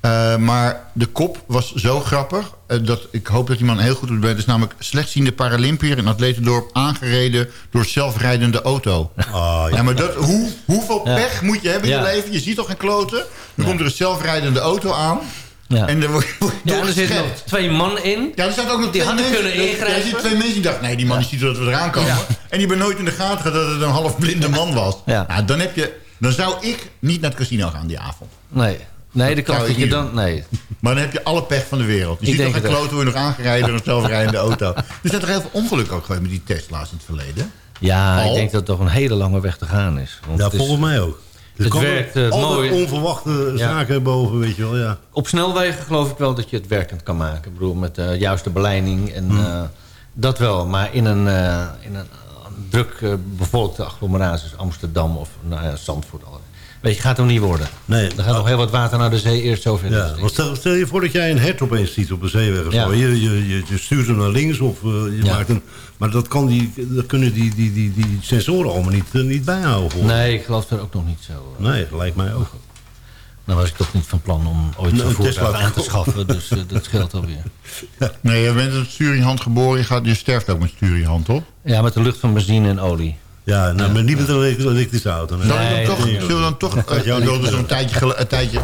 [SPEAKER 11] Eh, maar de kop was zo grappig. eh, dat ik hoop dat die man heel goed doet. Het is namelijk slechtziende Paralympiër in Atletendorp... aangereden door zelfrijdende auto.
[SPEAKER 13] Ah,
[SPEAKER 11] Ja, maar dat, hoe, hoeveel
[SPEAKER 12] Ja.
[SPEAKER 11] pech moet je hebben in
[SPEAKER 12] Ja.
[SPEAKER 11] je leven? Je ziet toch geen kloten? Dan komt er een zelfrijdende auto aan.
[SPEAKER 12] Ja.
[SPEAKER 11] En dan word je word je
[SPEAKER 12] Ja, en er zitten nog twee man in.
[SPEAKER 11] Ja, er staat ook nog
[SPEAKER 12] Die
[SPEAKER 11] twee
[SPEAKER 12] hadden
[SPEAKER 11] mensen.
[SPEAKER 12] kunnen ingrijpen.
[SPEAKER 11] ziet twee mensen die dachten... nee, die man die ziet dat we eraan komen. En die hebben nooit in de gaten gehad dat het een half blinde man was.
[SPEAKER 12] Ja.
[SPEAKER 11] Nou, dan, heb je, dan zou ik niet naar het casino gaan die avond.
[SPEAKER 12] Nee, nee dat
[SPEAKER 11] ik
[SPEAKER 12] je dan... Nee.
[SPEAKER 11] Maar dan heb je alle pech van de wereld. Je
[SPEAKER 12] Ik
[SPEAKER 11] ziet toch
[SPEAKER 12] het ook.
[SPEAKER 11] kloten hoe je nog aangereden door een zelfrijdende auto. Er zijn toch heel veel ongelukken ook geweest met die Tesla's in het verleden?
[SPEAKER 12] Ja,
[SPEAKER 11] Al?
[SPEAKER 12] ik denk dat het toch een hele lange weg te gaan is. Want
[SPEAKER 13] Ja,
[SPEAKER 12] het is-
[SPEAKER 13] volgens mij ook.
[SPEAKER 12] Het werkt, eh,
[SPEAKER 13] altijd
[SPEAKER 12] mooi.
[SPEAKER 13] onverwachte
[SPEAKER 12] Ja.
[SPEAKER 13] zaken boven, weet je wel. Ja.
[SPEAKER 12] Op snelwegen geloof ik wel dat je het werkend kan maken. Ik bedoel, met de juiste beleiding en eh, dat wel. Maar in een, eh, in een eh, druk eh, bevolkte agglomeratie, zoals Amsterdam of nou ja, Zandvoort. al. Weet je, gaat hem niet worden.
[SPEAKER 13] Nee.
[SPEAKER 12] Er gaat nog heel wat water naar de zee eerst zover.
[SPEAKER 13] Ja, want stel, stel je voor dat jij een hert opeens ziet op de zeeweg.
[SPEAKER 12] Ja.
[SPEAKER 13] Je, je, je, je stuurt hem naar links of eh, je
[SPEAKER 12] Ja.
[SPEAKER 13] maakt een... Maar dat, kan die, dat kunnen die, die, die, die sensoren allemaal niet, eh, niet bijhouden.
[SPEAKER 12] Nee, ik geloof er ook nog niet zo.
[SPEAKER 13] Nee, lijkt mij ook.
[SPEAKER 12] Nou was ik toch niet van plan om ooit zo'n
[SPEAKER 13] een
[SPEAKER 12] voertuig aan te schaffen. Dus eh, dat scheelt alweer.
[SPEAKER 11] Nee, je bent met het stuur in hand geboren. Je, gaat, je sterft ook met het stuur in je hand, toch?
[SPEAKER 12] Ja, met de lucht van benzine en olie.
[SPEAKER 13] Ja, nou, maar niet met een elektrische- auto. nee.
[SPEAKER 11] Je
[SPEAKER 12] Nee,
[SPEAKER 11] dan toch, zullen we dan toch...
[SPEAKER 13] Gebeuren.
[SPEAKER 11] tijdje, een tijdje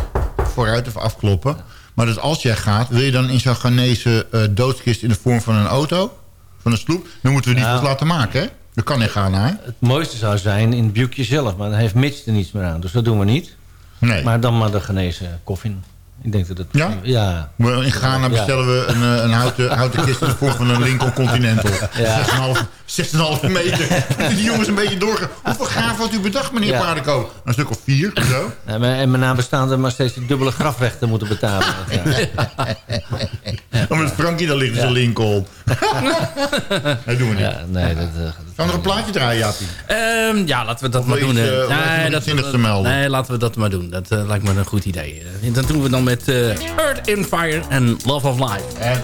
[SPEAKER 11] vooruit even afkloppen. Maar dat als jij gaat, wil je dan in zo'n Ghanese eh, doodskist in de vorm van een auto? Van een sloep? Dan moeten we die
[SPEAKER 12] Nou.
[SPEAKER 11] laten maken, hè? Dat kan in Ghana, hè?
[SPEAKER 12] Het mooiste zou zijn in het buikje zelf. Maar dan heeft Mitch er niets meer aan. Dus dat doen we niet.
[SPEAKER 11] Nee.
[SPEAKER 12] Maar dan maar de genezen koffin. Ik denk dat het...
[SPEAKER 11] Ja?
[SPEAKER 12] Ja.
[SPEAKER 11] Maar In Ghana
[SPEAKER 12] Ja.
[SPEAKER 11] bestellen we een, eh, een houten, houten kist in de vorm van een Lincoln Continental. 6,5 6,5 meter. Die jongens een beetje doorgaan. Hoeveel graven had u bedacht, meneer
[SPEAKER 12] Ja.
[SPEAKER 11] Paardenkoop? Een stuk of vier, of zo?
[SPEAKER 12] En mijn- en mijn nabestaanden maar steeds die dubbele grafrechten moeten betalen. Ja.
[SPEAKER 11] Omdat Frankie daar ligt, is een Lincoln. dat doen we niet.
[SPEAKER 12] Ja, nee, dat, eh, dat-
[SPEAKER 11] Gaan we nog een plaatje draaien, Jaapie?
[SPEAKER 10] Ehm, ja, laten we dat
[SPEAKER 11] Of
[SPEAKER 10] maar
[SPEAKER 11] iets,
[SPEAKER 10] doen.
[SPEAKER 11] eh,
[SPEAKER 10] eh. nee,
[SPEAKER 11] te melden.
[SPEAKER 10] nee, laten we dat maar doen. Dat eh, lijkt me een goed idee. Eh, dat doen we dan met eh, Earth in Fire en Love of Life.
[SPEAKER 11] Eh,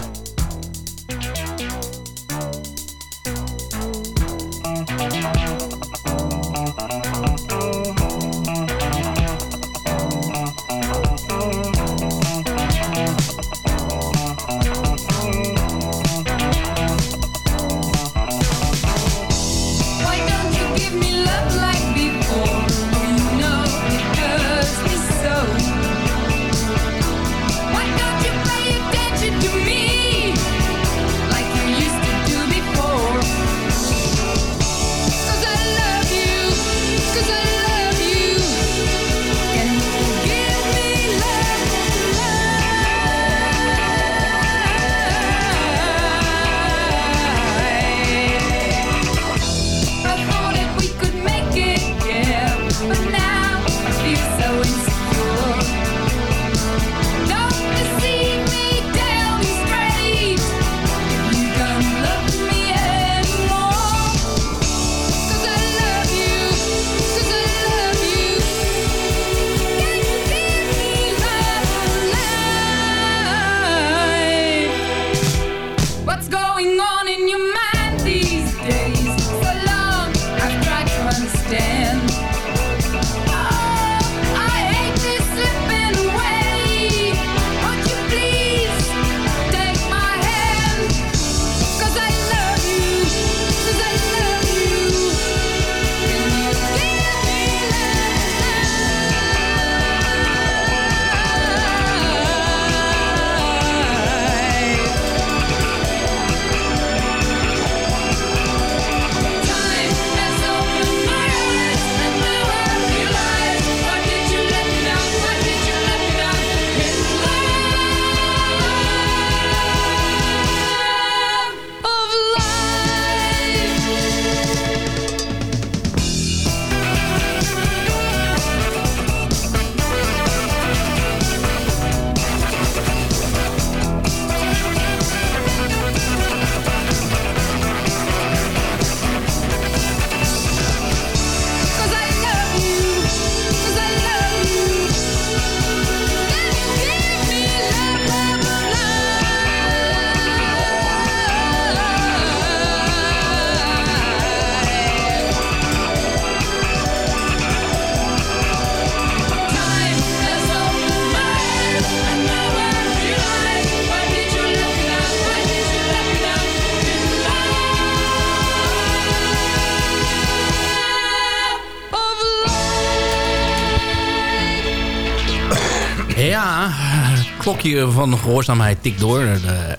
[SPEAKER 10] klokje van gehoorzaamheid tikt door. Eh,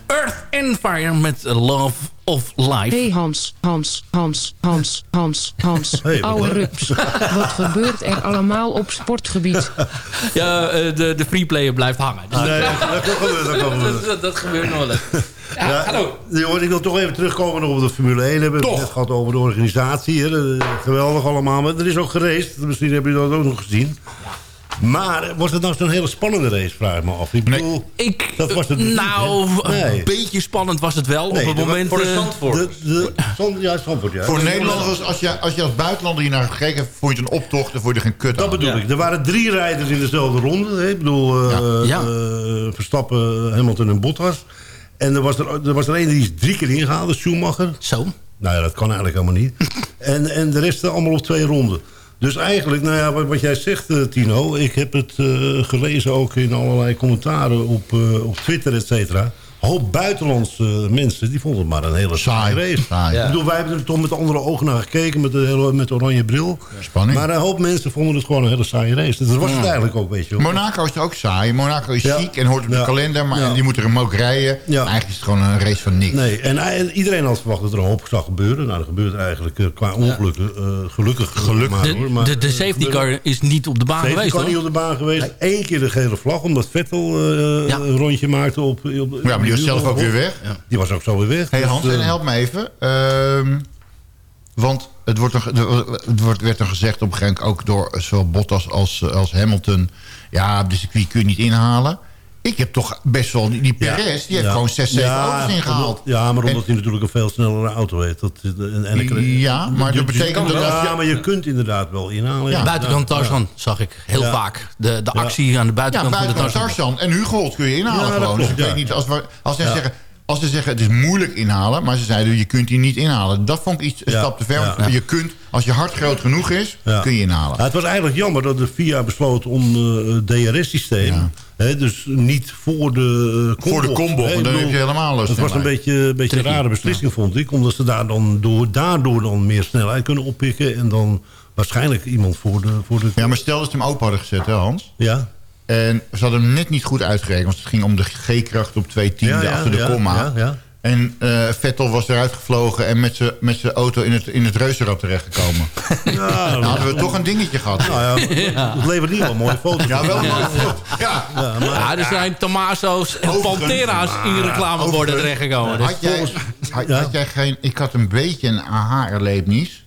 [SPEAKER 10] Earth and Fire met Love of Life.
[SPEAKER 15] hey Hans, Hans, Hans, Hans, Hans, Hans.
[SPEAKER 10] Hey, wat
[SPEAKER 15] Oude rups. Wat gebeurt er allemaal op sportgebied?
[SPEAKER 10] Ja, eh, de, de freeplayer blijft hangen. Dus
[SPEAKER 13] Nee, dat dat kan gebeuren.
[SPEAKER 10] dat, dat, dat gebeurt nog wel eens.
[SPEAKER 13] Ja,
[SPEAKER 10] hallo.
[SPEAKER 13] Jongens, ik wil toch even terugkomen nog op de Formule 1. We hebben het net gehad over de organisatie. Hè. Is Geweldig allemaal. Maar er is ook geraced. Misschien hebben jullie dat ook nog gezien. Maar was het nou zo'n hele spannende race, vraag ik me af. Ik bedoel,
[SPEAKER 10] ik,
[SPEAKER 13] dat was het dus
[SPEAKER 10] nou,
[SPEAKER 13] niet,
[SPEAKER 10] een beetje spannend was het wel.
[SPEAKER 13] Nee,
[SPEAKER 10] op het moment...
[SPEAKER 13] voor de
[SPEAKER 10] eh,
[SPEAKER 13] Zandvoort. De, de, Zand- ja, Zandvoort, ja.
[SPEAKER 11] Voor Nederlanders, als je, als je als buitenlander hier naar gekeken hebt... vond je het een optocht en vond je er geen kut
[SPEAKER 13] Dat
[SPEAKER 11] aan.
[SPEAKER 13] bedoel ik. Er waren drie rijders in dezelfde ronde. Hè? Ik bedoel, eh,
[SPEAKER 11] Ja.
[SPEAKER 13] eh, Verstappen, Hamilton en Bottas. En er was er, er was er één die is drie keer ingehaald, Schumacher.
[SPEAKER 10] Zo?
[SPEAKER 13] Nou ja, dat kan eigenlijk helemaal niet. en, en de rest allemaal op twee ronden. Dus eigenlijk, nou ja, wat, jij zegt, eh, Tino... ik heb het eh, gelezen ook in allerlei commentaren op, eh, op Twitter, et cetera. Een hoop buitenlandse mensen, die vonden het maar een hele saaie race.
[SPEAKER 11] saai.
[SPEAKER 13] Ik bedoel, wij hebben er toch met andere ogen naar gekeken... met de, hele, met de oranje bril.
[SPEAKER 11] Spanning.
[SPEAKER 13] Maar een hoop mensen vonden het gewoon een hele saaie race. Dat was het eigenlijk ook, weet je wel.
[SPEAKER 11] Monaco is er ook saai. Monaco is
[SPEAKER 13] Ja.
[SPEAKER 11] chic en hoort op de kalender... maar
[SPEAKER 13] Ja.
[SPEAKER 11] die moeten hem ook rijden.
[SPEAKER 13] Ja.
[SPEAKER 11] Eigenlijk is het gewoon een race van niks.
[SPEAKER 13] Nee, en, en iedereen had verwacht dat er een hoop zou gebeuren. Nou, dat gebeurt eigenlijk eh, qua ongelukken. eh, gelukkig. Gelukkig.
[SPEAKER 10] de, de, de safety car is niet op de baan
[SPEAKER 13] Safety
[SPEAKER 10] geweest,
[SPEAKER 13] car
[SPEAKER 10] hoor.
[SPEAKER 13] niet op de baan geweest. Eén keer de gele vlag, omdat Vettel eh, een rondje maakte op... op
[SPEAKER 11] Ja, maar die was zelf ook weer weg.
[SPEAKER 13] Die was ook zo weer weg.
[SPEAKER 11] Hey
[SPEAKER 13] Dus,
[SPEAKER 11] Hans,
[SPEAKER 13] eh,
[SPEAKER 11] en help me even. Ehm, want het, wordt er, het wordt, werd er gezegd op een gegeven moment ook door zowel Bottas als, als Hamilton... ja, op de circuit kun je niet inhalen. Ik heb toch best wel... Die, Perez, die heeft
[SPEAKER 13] ja.
[SPEAKER 11] gewoon 6, 7
[SPEAKER 13] Ja,
[SPEAKER 11] auto's ingehaald.
[SPEAKER 13] ja, maar
[SPEAKER 11] En-
[SPEAKER 13] omdat hij natuurlijk een veel snellere auto heeft. Dat, en, en ik-
[SPEAKER 11] Ja, maar dat betekent
[SPEAKER 13] kan
[SPEAKER 11] dat
[SPEAKER 13] Ja, maar je kunt inderdaad wel inhalen. Ja.
[SPEAKER 10] Buitenkant
[SPEAKER 13] Ja.
[SPEAKER 10] Tarzan zag ik heel
[SPEAKER 13] Ja.
[SPEAKER 10] vaak. De, de
[SPEAKER 13] Ja.
[SPEAKER 10] actie aan de
[SPEAKER 11] Ja,
[SPEAKER 10] buitenkant van de Tarzan.
[SPEAKER 11] Tarzan en Hugold kun je inhalen gewoon. Dus ik weet niet, als, we, als, ze
[SPEAKER 13] Ja.
[SPEAKER 11] zeggen, als ze zeggen het is moeilijk inhalen... maar ze zeiden je kunt die niet inhalen. Dat vond ik iets een
[SPEAKER 13] Ja,
[SPEAKER 11] stap te ver. Je kunt, als je hart groot genoeg is,
[SPEAKER 13] Ja.
[SPEAKER 11] kun je inhalen.
[SPEAKER 13] Ja, het was eigenlijk jammer dat de FIA besloot om eh, het DRS-systeem... dus niet voor de uh,
[SPEAKER 11] Voor de
[SPEAKER 13] hè, ik
[SPEAKER 11] dan
[SPEAKER 13] bedoel,
[SPEAKER 11] heb je helemaal lust
[SPEAKER 13] Het was een beetje, een beetje een rare beslissing, vond ik. Omdat ze daar dan door, daardoor dan meer snelheid kunnen oppikken... en dan waarschijnlijk iemand voor de... Voor de
[SPEAKER 11] Ja, maar stel dat ze hem open hadden gezet, hè Hans?
[SPEAKER 13] Ja.
[SPEAKER 11] En ze hadden hem net niet goed uitgerekend. Want het ging om de G-kracht op twee tienden
[SPEAKER 13] Ja, ja,
[SPEAKER 11] achter de
[SPEAKER 13] ja,
[SPEAKER 11] komma.
[SPEAKER 13] ja, ja.
[SPEAKER 11] En eh, Vettel was eruit gevlogen en met zijn met zijn auto in het, in het reuzenrad terechtgekomen.
[SPEAKER 13] Ja,
[SPEAKER 11] Dan hadden we toch een dingetje gehad.
[SPEAKER 13] Nou ja, het levert niet wel een mooie foto.
[SPEAKER 11] Ja, wel een mooie foto. Ja.
[SPEAKER 10] Ja, er zijn Tomaso's en Pantera's in reclameborden terechtgekomen. Dus
[SPEAKER 11] Had jij, had, had jij geen... Ik had een beetje een aha-erlevenis.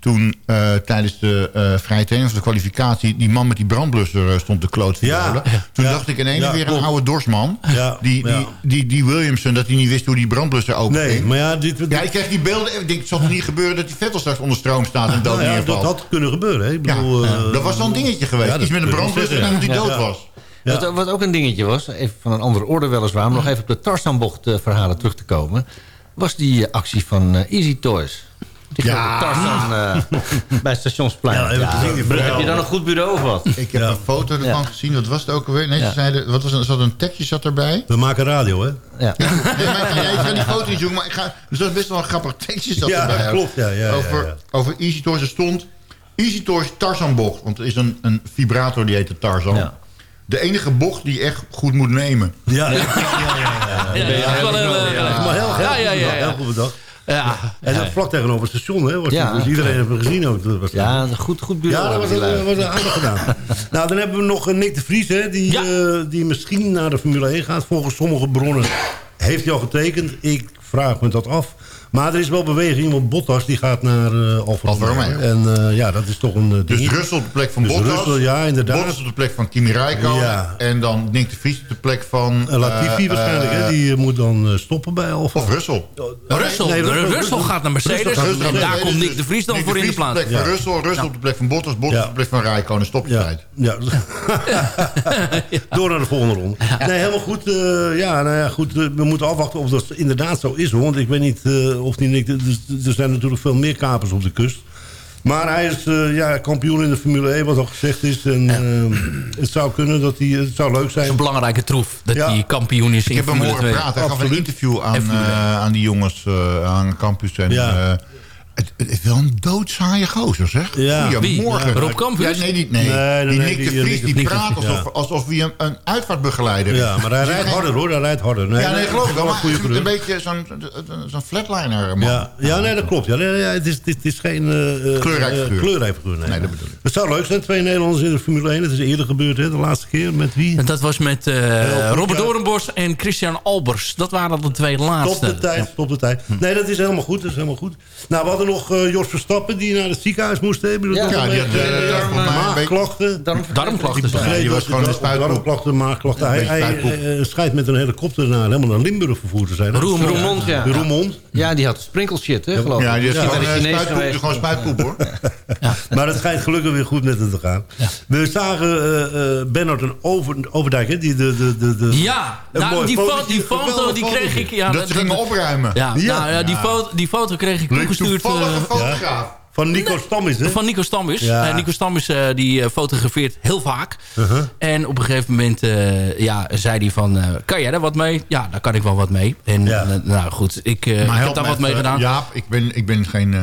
[SPEAKER 11] Toen eh, tijdens de eh vrije training of de kwalificatie... die man met die brandblusser eh, stond te kloot
[SPEAKER 13] Ja.
[SPEAKER 11] Toen
[SPEAKER 13] Ja.
[SPEAKER 11] dacht ik in ene
[SPEAKER 13] Ja,
[SPEAKER 11] weer
[SPEAKER 13] klopt.
[SPEAKER 11] een oude dorsman.
[SPEAKER 13] Ja,
[SPEAKER 11] Die, die, die, die Williamson, dat hij niet wist hoe die brandblusser open
[SPEAKER 13] Nee,
[SPEAKER 11] ging.
[SPEAKER 13] maar ja, dit,
[SPEAKER 11] Ja, ik kreeg die beelden. Ik denk, het zal toch niet gebeuren dat die Vettel straks onder stroom staat en dood
[SPEAKER 13] nou ja, dat had kunnen gebeuren. Hè? Ik
[SPEAKER 11] Ja,
[SPEAKER 13] bedoel, eh,
[SPEAKER 11] dat was zo'n dingetje geweest.
[SPEAKER 13] ja, dat
[SPEAKER 11] Iets met een brandblusser en die
[SPEAKER 13] ja.
[SPEAKER 11] dood
[SPEAKER 13] Ja.
[SPEAKER 11] was.
[SPEAKER 13] Ja.
[SPEAKER 12] Wat, wat ook een dingetje was, even van een andere orde weliswaar... maar nog even op de Tarzanbocht eh, verhalen terug te komen... was die actie van Easy Toys. Die
[SPEAKER 11] Ja.
[SPEAKER 12] grote Tarzan eh, bij het Stationsplein.
[SPEAKER 13] Ja, gezien,
[SPEAKER 12] heb je dan een goed bureau of wat?
[SPEAKER 11] Ik heb een foto ervan
[SPEAKER 12] Ja.
[SPEAKER 11] gezien. Wat was het ook alweer? Nee,
[SPEAKER 12] Ja.
[SPEAKER 11] ze zeiden, wat was het? Er zat een tekstje zat erbij.
[SPEAKER 13] We maken radio, hè?
[SPEAKER 12] Ja.
[SPEAKER 11] Nee, maar ik, ga, die foto niet zoeken, maar ik ga, er zat best wel een grappig tekstje zat
[SPEAKER 13] Ja,
[SPEAKER 11] erbij.
[SPEAKER 13] klopt, ja, ja, ja,
[SPEAKER 11] over,
[SPEAKER 13] ja.
[SPEAKER 11] over Easy Toys. Er stond Easy Toys Tarzanbocht. Want er is een, een vibrator die heet de Tarzan.
[SPEAKER 12] Ja.
[SPEAKER 11] De enige bocht die je echt goed moet nemen.
[SPEAKER 13] Ja, ja, ja.
[SPEAKER 10] Ja, dat is wel heel,
[SPEAKER 13] Maar heel, heel,
[SPEAKER 10] Ja, ja, ja,
[SPEAKER 13] goed,
[SPEAKER 10] ja.
[SPEAKER 13] heel goed bedacht.
[SPEAKER 10] Ja.
[SPEAKER 13] En dat vlak tegenover het station, hè? Was
[SPEAKER 12] Ja.
[SPEAKER 13] het, dus iedereen heeft hem gezien ook. Dat was
[SPEAKER 12] Ja, een goed, goed bureau.
[SPEAKER 13] Ja, dat was, dat
[SPEAKER 12] lui.
[SPEAKER 13] was aardig gedaan. nou, dan hebben we nog eh, Nick de Vries, hè, die,
[SPEAKER 10] Ja.
[SPEAKER 13] eh, die misschien naar de Formule 1 gaat. Volgens sommige bronnen heeft hij al getekend. Ik vraag me dat af. Maar er is wel beweging, want Bottas die gaat naar uh, Alfa Romeo.
[SPEAKER 11] Romeo.
[SPEAKER 13] En eh, ja, dat is toch een uh,
[SPEAKER 11] Dus Russell op de plek van
[SPEAKER 13] Dus
[SPEAKER 11] Bottas.
[SPEAKER 13] Russell, ja, inderdaad.
[SPEAKER 11] Bottas op de plek van Kimi Räikkönen.
[SPEAKER 13] Ja.
[SPEAKER 11] En dan Nick de Vries op de plek van...
[SPEAKER 13] Uh, Latifi
[SPEAKER 11] eh,
[SPEAKER 13] waarschijnlijk,
[SPEAKER 11] eh,
[SPEAKER 13] hè, die moet dan stoppen bij Alfa.
[SPEAKER 11] Of Russell.
[SPEAKER 10] Russell,
[SPEAKER 13] Nee, Russell-
[SPEAKER 10] Russell gaat naar Mercedes.
[SPEAKER 13] Russell gaat naar
[SPEAKER 10] en daar komt Nick de Vries dan
[SPEAKER 11] Nick
[SPEAKER 10] voor in de
[SPEAKER 11] Vries
[SPEAKER 10] plaats.
[SPEAKER 11] op de plek van. Russell, Russell op de plek van Bottas, Bottas
[SPEAKER 13] Ja.
[SPEAKER 11] op de plek van Räikkönen. Stop
[SPEAKER 13] Ja,
[SPEAKER 11] tijd.
[SPEAKER 13] ja. door naar de volgende ronde. Nee, helemaal goed. eh, ja, nou ja, goed. eh, we moeten afwachten of dat inderdaad zo is. Hoor. Want ik weet niet eh, of die Nick... dus, er zijn natuurlijk veel meer kapers op de kust. Maar hij is eh, ja, kampioen in de Formule 1, wat al gezegd is. En eh, het zou kunnen dat hij... Het zou leuk
[SPEAKER 10] Het is
[SPEAKER 13] zijn.
[SPEAKER 10] een belangrijke troef dat
[SPEAKER 13] Ja.
[SPEAKER 10] hij kampioen is in
[SPEAKER 11] Ik heb hem
[SPEAKER 10] Formule
[SPEAKER 11] horen
[SPEAKER 10] 2.
[SPEAKER 11] praten. Hij gaf een interview aan,
[SPEAKER 10] Formule
[SPEAKER 11] eh, aan die jongens eh, aan campus. En,
[SPEAKER 13] Ja.
[SPEAKER 11] Eh, Het, het is wel een doodzaaie gozer, zeg.
[SPEAKER 13] Ja.
[SPEAKER 11] Goedemorgen.
[SPEAKER 10] Wie? Rob Kamphuis?
[SPEAKER 11] Ja, nee, die, nee.
[SPEAKER 13] Nee, nee,
[SPEAKER 11] die
[SPEAKER 13] nee,
[SPEAKER 11] Nick de
[SPEAKER 13] die-
[SPEAKER 11] Vries, die praat alsof,
[SPEAKER 13] ja.
[SPEAKER 11] alsof hij een, een uitvaartbegeleider is.
[SPEAKER 13] Ja, maar hij
[SPEAKER 11] Dus
[SPEAKER 13] rijdt
[SPEAKER 11] geen-
[SPEAKER 13] harder hoor, hij rijdt harder.
[SPEAKER 11] ja, nee, geloof ik wel. Maar
[SPEAKER 13] goede
[SPEAKER 11] is een beetje zo'n zo'n flatliner, man.
[SPEAKER 13] Ja, ja, nee, dat klopt. Ja, nee, nee, het, is, het is geen uh,
[SPEAKER 11] Kleurrijk figuur.
[SPEAKER 13] kleurrijk figuur. Nee,
[SPEAKER 11] Nee, dat bedoel ik.
[SPEAKER 13] Het zou leuk zijn, twee Nederlanders in de Formule 1. Het is eerder gebeurd, hè, de laatste keer. Met wie?
[SPEAKER 10] En dat was met eh,
[SPEAKER 13] goed,
[SPEAKER 10] Robert
[SPEAKER 13] ja.
[SPEAKER 10] Doornbos en Christian Albers. Dat waren de twee
[SPEAKER 13] Top
[SPEAKER 10] laatste.
[SPEAKER 13] de tijd, top de tijd. Nee, dat is helemaal goed, dat is helemaal goed. Nou, we hadden nog eh, Jos Verstappen die naar het ziekenhuis moest. Hè. Hebben
[SPEAKER 12] Ja,
[SPEAKER 11] Ja, die had eh,
[SPEAKER 13] eh,
[SPEAKER 11] een beetje...
[SPEAKER 13] maagklachten.
[SPEAKER 10] Darmklachten.
[SPEAKER 11] Die was gewoon
[SPEAKER 13] hij
[SPEAKER 11] een
[SPEAKER 13] darmklachten, maagklachten. Hij,
[SPEAKER 11] Een
[SPEAKER 13] eh, schijnt met een helikopter naar, helemaal naar Limburg vervoerd te zijn.
[SPEAKER 10] Roermond.
[SPEAKER 12] Ja.
[SPEAKER 13] Roermond.
[SPEAKER 12] Ja, die had sprinkle shit, hè, geloof ik.
[SPEAKER 11] Ja, die is
[SPEAKER 12] Ja,
[SPEAKER 11] gewoon,
[SPEAKER 12] die
[SPEAKER 11] spuitpoep, die hoor.
[SPEAKER 13] Maar het schijnt gelukkig weer goed met hem te gaan. We zagen eh eh Bernard en Over, Overdijk, hè, die de... de, de, de
[SPEAKER 10] Ja,
[SPEAKER 13] Een
[SPEAKER 10] nou, die, foto, die die kreeg ik... Ja,
[SPEAKER 11] dat ze gingen opruimen.
[SPEAKER 10] Ja, die, foto, die foto kreeg ik toegestuurd
[SPEAKER 11] toevallige fotograaf.
[SPEAKER 13] Van Nico Stammis, hè?
[SPEAKER 10] van Nico Stambus.
[SPEAKER 13] Ja.
[SPEAKER 10] Eh, Nico Stambus eh, die eh, fotografeert heel vaak.
[SPEAKER 13] Uh-huh.
[SPEAKER 10] En op een gegeven moment eh, ja, zei hij van... eh, kan jij daar wat mee? Ja, daar kan ik wel wat mee. En
[SPEAKER 13] Ja.
[SPEAKER 10] nou goed, ik, eh, heb daar wat mee gedaan.
[SPEAKER 11] Jaap, ik ben, ik ben geen... eh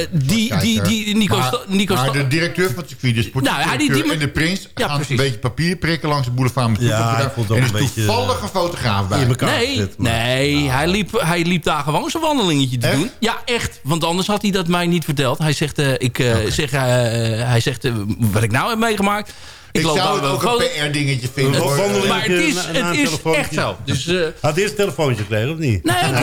[SPEAKER 10] Eh, die, die, die, Nico,
[SPEAKER 11] maar,
[SPEAKER 10] Nico
[SPEAKER 11] maar de directeur van het circuit, de sportief
[SPEAKER 10] Nou, ja, die-
[SPEAKER 11] directeur
[SPEAKER 10] die-
[SPEAKER 11] en de prins...
[SPEAKER 10] Ja,
[SPEAKER 11] gaan
[SPEAKER 10] precies.
[SPEAKER 11] een beetje papier prikken langs de boulevard met
[SPEAKER 13] Ja, vond
[SPEAKER 11] En is
[SPEAKER 13] beetje,
[SPEAKER 11] toevallig een fotograaf bij.
[SPEAKER 10] Nee,
[SPEAKER 13] maar-
[SPEAKER 10] nee hij, liep, hij liep daar gewoon zijn wandelingetje te
[SPEAKER 11] Echt?
[SPEAKER 10] doen. Ja, echt. Want anders had hij dat mij niet verteld. Hij zegt, eh, ik, eh, zeg, eh, hij zegt wat ik nou heb meegemaakt.
[SPEAKER 11] Ik
[SPEAKER 10] loop
[SPEAKER 11] zou
[SPEAKER 10] daar
[SPEAKER 11] het
[SPEAKER 10] wel
[SPEAKER 11] ook
[SPEAKER 10] gewoon-
[SPEAKER 11] een PR-dingetje vinden. Hoor.
[SPEAKER 10] Maar het is,
[SPEAKER 13] Na- na
[SPEAKER 10] het is echt zo. Dus, eh,
[SPEAKER 13] Had eerst een telefoontje gekregen, of niet?
[SPEAKER 10] nee, ik,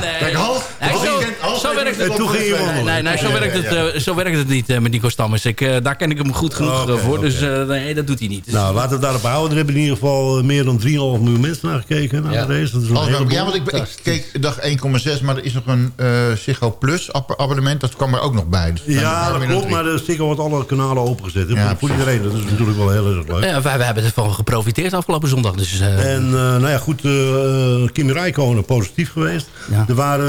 [SPEAKER 10] nee.
[SPEAKER 11] Kijk, Hans,
[SPEAKER 10] Nee,
[SPEAKER 11] kent- Hans
[SPEAKER 10] zo werkt het.
[SPEAKER 13] En toen ging je
[SPEAKER 10] Nee,
[SPEAKER 13] wandelen.
[SPEAKER 10] nee, nee, zo, werkt het,
[SPEAKER 11] ja.
[SPEAKER 10] eh, zo werkt het niet eh, met Nico Stammers. Ik, eh, daar ken ik hem goed genoeg voor. Dus eh, nee, dat doet hij niet. Dus-
[SPEAKER 13] Nou, laten we het daarop houden. Er hebben in ieder geval meer dan 3,5 miljoen mensen naar gekeken. Naar
[SPEAKER 12] Ja.
[SPEAKER 13] de race. Dat is
[SPEAKER 11] ja, want ik, ik keek dag 1,6, maar er is nog een eh Ziggo Plus ab- abonnement. Dat kwam er ook nog bij. Dus
[SPEAKER 13] Ja, dat klopt, maar de sticker wordt alle kanalen opengezet.
[SPEAKER 11] Ja,
[SPEAKER 13] voor, iedereen. Dat is natuurlijk wel heel erg leuk.
[SPEAKER 10] Ja, wij, wij hebben ervan geprofiteerd afgelopen zondag. Dus, eh,
[SPEAKER 13] En eh, nou ja, goed, eh Kimi Räikkönen positief geweest.
[SPEAKER 10] Ja.
[SPEAKER 13] Er, waren,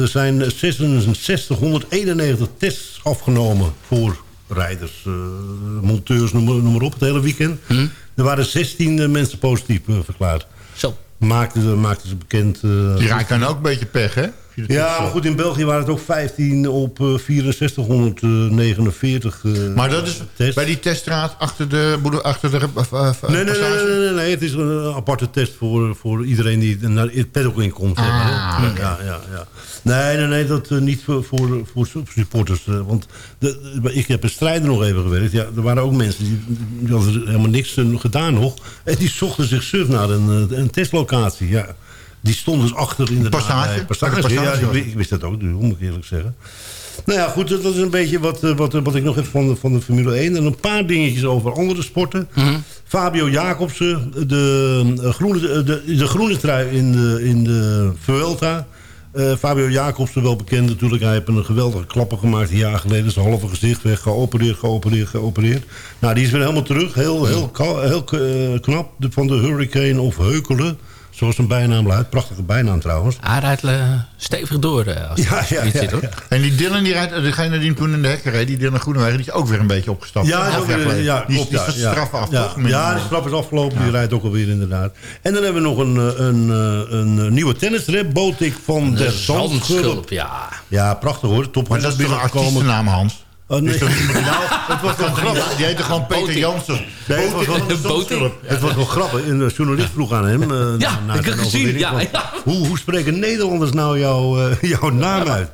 [SPEAKER 13] er zijn 6691 tests afgenomen voor rijders, eh, monteurs, noem, maar- noem maar op, het hele weekend. Er waren 16 mensen positief eh, verklaard.
[SPEAKER 10] Zo.
[SPEAKER 13] Maakten ze, maakten ze bekend. eh,
[SPEAKER 11] Die raakt dan ook een beetje pech, hè?
[SPEAKER 13] ja, maar goed, in België waren het ook 15 op eh, 6449 eh,
[SPEAKER 11] Maar dat is bij die teststraat achter de... Achter de eh, eh,
[SPEAKER 13] Nee, nee, nee, nee, nee, nee, het is een aparte test voor, voor iedereen die naar het paddock in komt. zeg maar, hè.
[SPEAKER 11] Ah,
[SPEAKER 13] ja, ja, ja. Nee, nee, nee, dat eh, niet voor, voor, voor supporters. eh, want de, de- ik heb een strijder nog even gewerkt. Ja, er waren ook mensen die, die hadden helemaal niks eh, gedaan nog. En die zochten zich surf naar een, een testlocatie. Ja. Die stonden dus achter in de
[SPEAKER 11] Passage?
[SPEAKER 13] passage.
[SPEAKER 11] De
[SPEAKER 13] ja,
[SPEAKER 11] passage
[SPEAKER 13] ik, wist- ik wist dat ook, dus, moet ik eerlijk zeggen. Nou ja, goed, dat is een beetje wat, wat, wat ik nog heb van de, van de Formule 1. En een paar dingetjes over andere sporten. Fabio Jacobsen, de, groene, de, de groene trui in de, in de Vuelta. Eh, Fabio Jacobsen, wel bekend natuurlijk. Hij heeft een geweldige klapper gemaakt een jaar geleden. Zijn halve gezicht weg, geopereerd, geopereerd, geopereerd. Nou, die is weer helemaal terug. Heel, heel, ka- heel eh, knap. Van de Hurricane of Heukelen. Zoals zijn bijnaam luidt. Prachtige bijnaam trouwens.
[SPEAKER 10] Hij rijdt eh, stevig door eh, als
[SPEAKER 13] Ja,
[SPEAKER 10] het
[SPEAKER 13] ja,
[SPEAKER 10] zit, hoor.
[SPEAKER 13] ja.
[SPEAKER 11] En die Dylan, die rijdt, degene die hem toen in de hekken reed, die Dylan Groenewegen, die is ook weer een beetje opgestapt.
[SPEAKER 13] Ja, is ook weer- ja,
[SPEAKER 11] die,
[SPEAKER 13] klopt,
[SPEAKER 11] die
[SPEAKER 13] ja,
[SPEAKER 11] is de
[SPEAKER 13] ja.
[SPEAKER 11] straf af,
[SPEAKER 13] ja, Ja, de straf is afgelopen. Die rijdt ook alweer inderdaad. En dan hebben we nog een, eh, een, een, nieuwe tennisser, Botik van der Zandschulp.
[SPEAKER 10] Zandschulp, ja.
[SPEAKER 13] Ja, prachtig hoor. Top
[SPEAKER 11] Maar dat is toch een artiestennaam, Hans?
[SPEAKER 13] Oh, nee.
[SPEAKER 11] Dat nou, het was wel grappig. Die heette gewoon Peter. Jansen.
[SPEAKER 13] Nee, het was wel-. Het was wel grappig. Een journalist vroeg aan hem. eh,
[SPEAKER 10] Ja,
[SPEAKER 13] na
[SPEAKER 10] ik heb gezien, ja,
[SPEAKER 13] van,
[SPEAKER 10] ja.
[SPEAKER 13] Hoe, hoe spreken Nederlanders nou jouw, eh, jouw naam uit?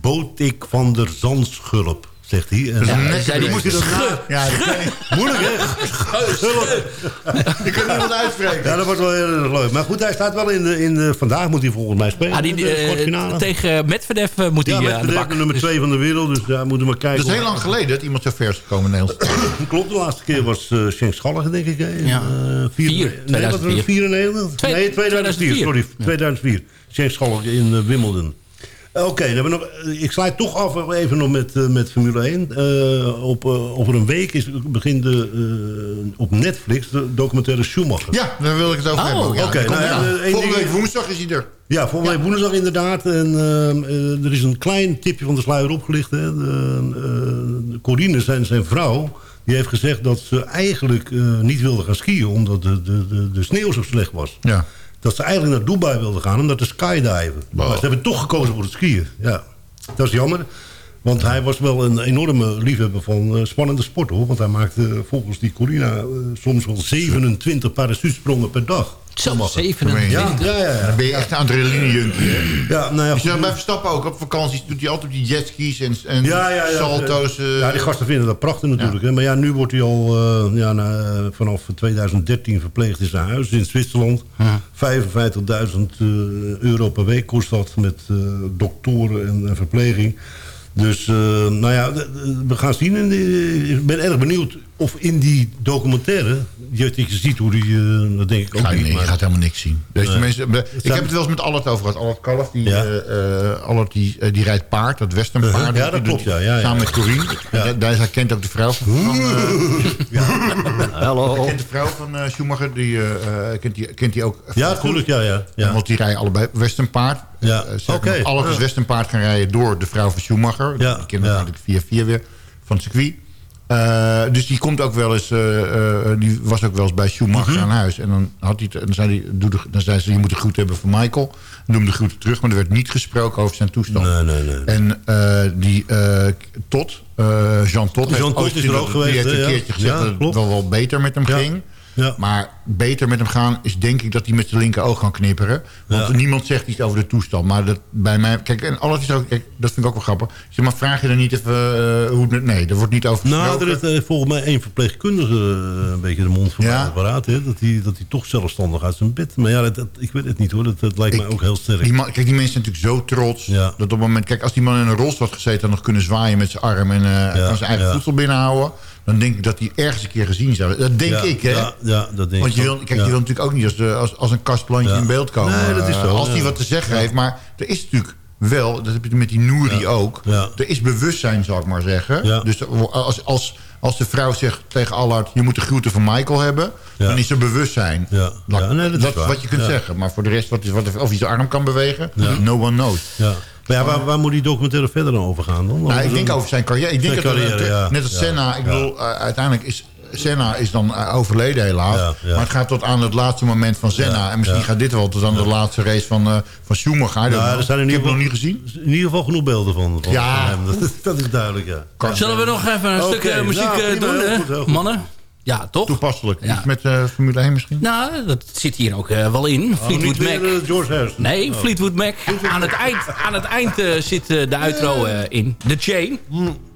[SPEAKER 13] Botik van der Zandschulp, zegt hij. En,
[SPEAKER 11] Ja,
[SPEAKER 13] ja,
[SPEAKER 10] die
[SPEAKER 11] moest dat na... Ja, dat kan niet.
[SPEAKER 13] moeilijk hè?
[SPEAKER 11] Je kan niemand uitspreken.
[SPEAKER 13] Ja, dat wordt wel heel erg leuk. Maar goed, hij staat wel in de... In de vandaag moet hij volgens mij spelen.
[SPEAKER 10] Ah, die,
[SPEAKER 13] in de
[SPEAKER 10] eh,
[SPEAKER 13] kwartfinale.
[SPEAKER 10] tegen Medvedev eh, moet hij
[SPEAKER 13] ja,
[SPEAKER 10] eh,
[SPEAKER 13] nummer
[SPEAKER 10] Dus-
[SPEAKER 13] 2 van de wereld. Dus daar moeten we kijken.
[SPEAKER 11] Dat is heel lang geleden dat iemand zo ver is gekomen in Nederland.
[SPEAKER 13] Klopt, de laatste keer was uh, Schenk Schallige, denk ik. Hè?
[SPEAKER 10] Ja.
[SPEAKER 13] eh, vier,
[SPEAKER 10] Vier,
[SPEAKER 13] nee, wat was het? 94?
[SPEAKER 10] Twee-
[SPEAKER 13] nee, 2004,
[SPEAKER 10] 2004.
[SPEAKER 13] sorry. 2004. Schenk Schallige in uh, Wimbledon. Oké, hebben nog, ik sluit toch af even nog met, uh, met Formule 1. Uh, op, uh, over een week is, begint de, op Netflix de documentaire Schumacher.
[SPEAKER 11] Ja, daar wil ik het over
[SPEAKER 10] Oh,
[SPEAKER 11] hebben. Ja,
[SPEAKER 13] nou, eh, één
[SPEAKER 11] Volgende week woensdag is hij er.
[SPEAKER 13] Ja, volgende week woensdag inderdaad. En er is een klein tipje van de sluier opgelicht. Hè. De, Corine, zijn, zijn vrouw, die heeft gezegd dat ze eigenlijk niet wilde gaan skiën... omdat de, de, de, de sneeuw zo slecht was.
[SPEAKER 11] Ja.
[SPEAKER 13] Dat ze eigenlijk naar Dubai wilde gaan om daar te skydiven. Maar ze hebben toch gekozen voor het skiën. Ja. Dat is jammer. Want hij was wel een enorme liefhebber van eh, spannende sport hoor. Want hij maakte eh, volgens die Corina eh, soms wel 27 parachutesprongen per dag.
[SPEAKER 10] Zo,
[SPEAKER 13] Mag het.
[SPEAKER 10] 27?
[SPEAKER 13] Ja, ja, ja. ja.
[SPEAKER 11] Dan ben je echt een adrenaline-junkie, hè?
[SPEAKER 13] Ja, nou ja,
[SPEAKER 11] bij Verstappen ook op vakanties doet hij altijd die jetskis en, en
[SPEAKER 13] Ja, ja, ja.
[SPEAKER 11] salto's. eh.
[SPEAKER 13] ja, die gasten vinden dat prachtig natuurlijk. Hè? Maar ja, nu wordt hij al eh, ja, na, eh, vanaf 2013 verpleegd in zijn huis in Zwitserland. 55.000 eh, euro per week kost dat met eh, doktoren en, en verpleging. Dus, eh, nou ja, we gaan zien. En, ik ben erg benieuwd of in die documentaire... Je, je ziet hoe die... eh, dat denk ik ook
[SPEAKER 11] Ga
[SPEAKER 13] niet.
[SPEAKER 11] nee, je gaat helemaal niks zien. Deze
[SPEAKER 13] Nee.
[SPEAKER 11] mensen, ik heb het wel eens met Allard over gehad. Allard Kalf, die,
[SPEAKER 13] Ja.
[SPEAKER 11] eh, eh, die, die rijdt paard, dat westernpaard.
[SPEAKER 13] Uh-huh. Ja, dat klopt, ja, ja, ja.
[SPEAKER 11] Samen met Corine. Daar, daar is hij kent ook de vrouw van.
[SPEAKER 12] Hallo.
[SPEAKER 11] Hij kent de vrouw van eh, Schumacher. Die, kent, die, kent die ook
[SPEAKER 13] Ja,
[SPEAKER 11] goed.
[SPEAKER 13] tuurlijk, ja, ja. ja.
[SPEAKER 11] Want die rijden allebei westernpaard.
[SPEAKER 13] Ja,
[SPEAKER 11] nog, Allard is westernpaard gaan rijden door de vrouw van Schumacher.
[SPEAKER 13] Ja,
[SPEAKER 11] Die kennen
[SPEAKER 13] ja.
[SPEAKER 11] natuurlijk via via weer van het circuit. Eh, dus die komt ook wel eens, eh, eh, die was ook wel eens bij Schumacher
[SPEAKER 13] Mhm.
[SPEAKER 11] aan huis. En dan, had hij, dan, zei hij, doe de, dan zei ze, je moet de groet hebben van Michael. Doe hem de groeten terug, maar er werd niet gesproken over zijn toestand.
[SPEAKER 13] Nee, nee, nee.
[SPEAKER 11] En die Tot, Jean Tot, heeft
[SPEAKER 13] Jean Tot is er ook
[SPEAKER 11] die
[SPEAKER 13] geweest,
[SPEAKER 11] heeft een
[SPEAKER 13] ja.
[SPEAKER 11] keertje gezegd
[SPEAKER 13] Ja,
[SPEAKER 11] dat het wel, wel beter met hem ging.
[SPEAKER 13] Ja.
[SPEAKER 11] Maar beter met hem gaan is denk ik dat hij met zijn linker oog kan knipperen. Want
[SPEAKER 13] Ja.
[SPEAKER 11] niemand zegt iets over de toestand. Maar dat bij mij... Kijk, en alles is ook... Kijk, dat vind ik ook wel grappig. Zeg maar, vraag je er niet even uh, hoe het. Nee, er wordt niet over
[SPEAKER 13] Nou, er is uh, volgens mij één verpleegkundige uh, een beetje de mond van
[SPEAKER 11] Ja.
[SPEAKER 13] Hè? Dat hij dat hij toch zelfstandig uit zijn bed... Maar ja, dat, dat- ik weet het niet hoor. Dat, dat lijkt
[SPEAKER 11] Ik-
[SPEAKER 13] mij ook heel sterk.
[SPEAKER 11] Die man, kijk, die mensen zijn natuurlijk zo trots.
[SPEAKER 13] Ja.
[SPEAKER 11] Dat op het moment... Kijk, als die man in een rolstoel had gezeten... dan nog kunnen zwaaien met zijn arm... en eh, kan zijn eigen voedsel binnenhouden... dan denk ik dat hij ergens een keer gezien zou Dat denk
[SPEAKER 13] Ja,
[SPEAKER 11] ik, hè?
[SPEAKER 13] Ja, ja, dat denk
[SPEAKER 11] Want je wil, kijk, je wil natuurlijk ook niet als, de, als, als een kastplantje in beeld komen.
[SPEAKER 13] Nee, dat is
[SPEAKER 11] eh,
[SPEAKER 13] zo,
[SPEAKER 11] Als hij wat te zeggen heeft. Maar er is natuurlijk wel, dat heb je met die Nouri ook.
[SPEAKER 13] Ja.
[SPEAKER 11] Er is bewustzijn, zal ik maar zeggen.
[SPEAKER 13] Ja.
[SPEAKER 11] Dus als, als, als de vrouw zegt tegen Allard... je moet de groeten van Michael hebben... Dan is er bewustzijn.
[SPEAKER 13] Ja.
[SPEAKER 11] Dat,
[SPEAKER 13] nee, dat is
[SPEAKER 11] wat je kunt zeggen. Maar voor de rest, wat is, wat, of hij zijn arm kan bewegen... no one knows.
[SPEAKER 13] Ja. Maar ja, waar, waar moet die documentaire verder dan over gaan dan?
[SPEAKER 11] Nou, ik denk over zijn carrière. Ik denk
[SPEAKER 13] Zijn
[SPEAKER 11] dat er-
[SPEAKER 13] ja.
[SPEAKER 11] net als
[SPEAKER 13] Ja.
[SPEAKER 11] Senna, ik
[SPEAKER 13] Ja.
[SPEAKER 11] bedoel, uh, uiteindelijk is Senna is dan uh, overleden helaas.
[SPEAKER 13] Ja, ja.
[SPEAKER 11] Maar het gaat tot aan het laatste moment van Senna.
[SPEAKER 13] Ja,
[SPEAKER 11] en misschien
[SPEAKER 13] ja.
[SPEAKER 11] gaat dit wel tot aan de laatste race van, uh, van Schumacher. I don't
[SPEAKER 13] Nou, er zijn in
[SPEAKER 11] ik
[SPEAKER 13] ieder
[SPEAKER 11] heb hem nog
[SPEAKER 13] geval-
[SPEAKER 11] niet gezien.
[SPEAKER 13] In ieder geval genoeg beelden van, van,
[SPEAKER 11] Ja.
[SPEAKER 13] van hem. Dat, dat is duidelijk, ja.
[SPEAKER 10] Zullen we nog even een
[SPEAKER 13] Oké,
[SPEAKER 10] stuk eh, muziek
[SPEAKER 13] nou,
[SPEAKER 10] eh,
[SPEAKER 13] prima,
[SPEAKER 10] doen, hè,
[SPEAKER 13] goed.
[SPEAKER 10] mannen? Ja, toch?
[SPEAKER 11] Toepasselijk.
[SPEAKER 10] Ja.
[SPEAKER 11] Iets met uh, Formule 1 misschien?
[SPEAKER 10] Nou, dat zit hier ook eh, wel in. Fleetwood
[SPEAKER 13] niet
[SPEAKER 10] Mac.
[SPEAKER 13] weer, eh, George Harrison.
[SPEAKER 10] Nee,
[SPEAKER 13] Oh.
[SPEAKER 10] Fleetwood Mac. Aan het eind, aan het eind eh, zit eh, de eh, in. The Chain.
[SPEAKER 16] Listen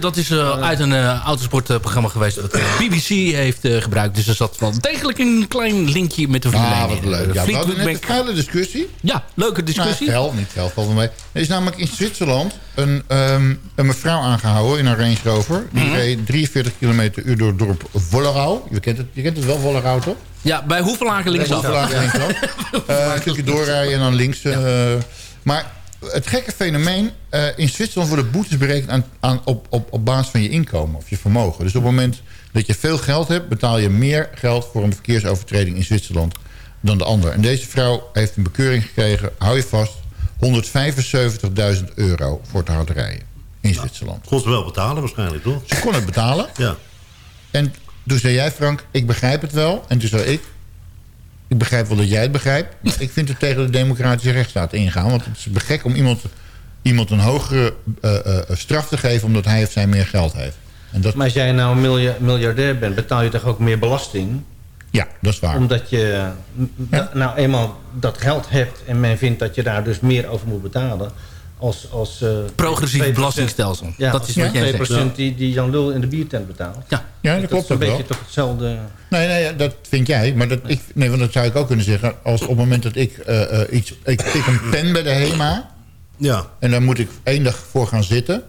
[SPEAKER 10] Dat is eh, uit een eh, autosportprogramma geweest... dat BBC heeft eh, gebruikt. Dus er zat wel degelijk een klein linkje met de Formule
[SPEAKER 11] Ah,
[SPEAKER 10] 1
[SPEAKER 11] wat leuk. Ja, we hadden net een geile discussie.
[SPEAKER 10] Ja, leuke discussie.
[SPEAKER 11] Nou, niet hel, valt wel mee. Er is namelijk in Zwitserland een, ehm, een mevrouw aangehouden in een Range Rover. Die
[SPEAKER 10] Mhm.
[SPEAKER 11] reed 43 km uur door het dorp Vollerau. Je kent het, je kent het wel, Vollerau, toch?
[SPEAKER 10] Ja, bij Hoevelaken linksaf.
[SPEAKER 11] Hoevelaken linksaf. Een stukje doorrijden en dan links. maar het gekke fenomeen... eh, in Zwitserland worden boetes berekend aan, aan, op, op, op basis van je inkomen of je vermogen. Dus op het moment dat je veel geld hebt... betaal je meer geld voor een verkeersovertreding in Zwitserland dan de ander. En deze vrouw heeft een bekeuring gekregen, hou je vast... 175.000 euro voor te hard rijden in Zwitserland.
[SPEAKER 13] Kon ze wel betalen waarschijnlijk, toch?
[SPEAKER 11] Ze kon het betalen.
[SPEAKER 13] Ja.
[SPEAKER 11] En toen zei jij, Frank, ik begrijp het wel. En toen zei ik, ik begrijp wel dat jij het begrijpt. Maar ik vind het tegen de democratische rechtsstaat ingaan. Want het is gek om iemand, iemand een hogere eh, eh, straf te geven... omdat hij of zij meer geld heeft. En dat,
[SPEAKER 12] Maar als jij nou miljardair bent, betaal je toch ook meer belasting?
[SPEAKER 11] ja, dat is waar.
[SPEAKER 12] Omdat je nou eenmaal dat geld hebt en men vindt dat je daar dus meer over moet betalen. Als, als, eh,
[SPEAKER 10] Progressief
[SPEAKER 12] 2%.
[SPEAKER 10] belastingstelsel.
[SPEAKER 12] Ja,
[SPEAKER 10] Dat is wat jij
[SPEAKER 12] 2%
[SPEAKER 10] zegt.
[SPEAKER 12] die, die Jan Lul in de biertent betaalt.
[SPEAKER 10] Ja,
[SPEAKER 11] ja dat,
[SPEAKER 12] dat
[SPEAKER 11] klopt
[SPEAKER 12] is een beetje toch hetzelfde...
[SPEAKER 11] Nee, nee, dat vind jij. Maar dat, ik, nee, want dat zou ik ook kunnen zeggen. Als op het moment dat ik eh, eh, iets... Ik pik een pen bij de HEMA.
[SPEAKER 13] Ja.
[SPEAKER 11] En daar moet ik één dag voor gaan zitten.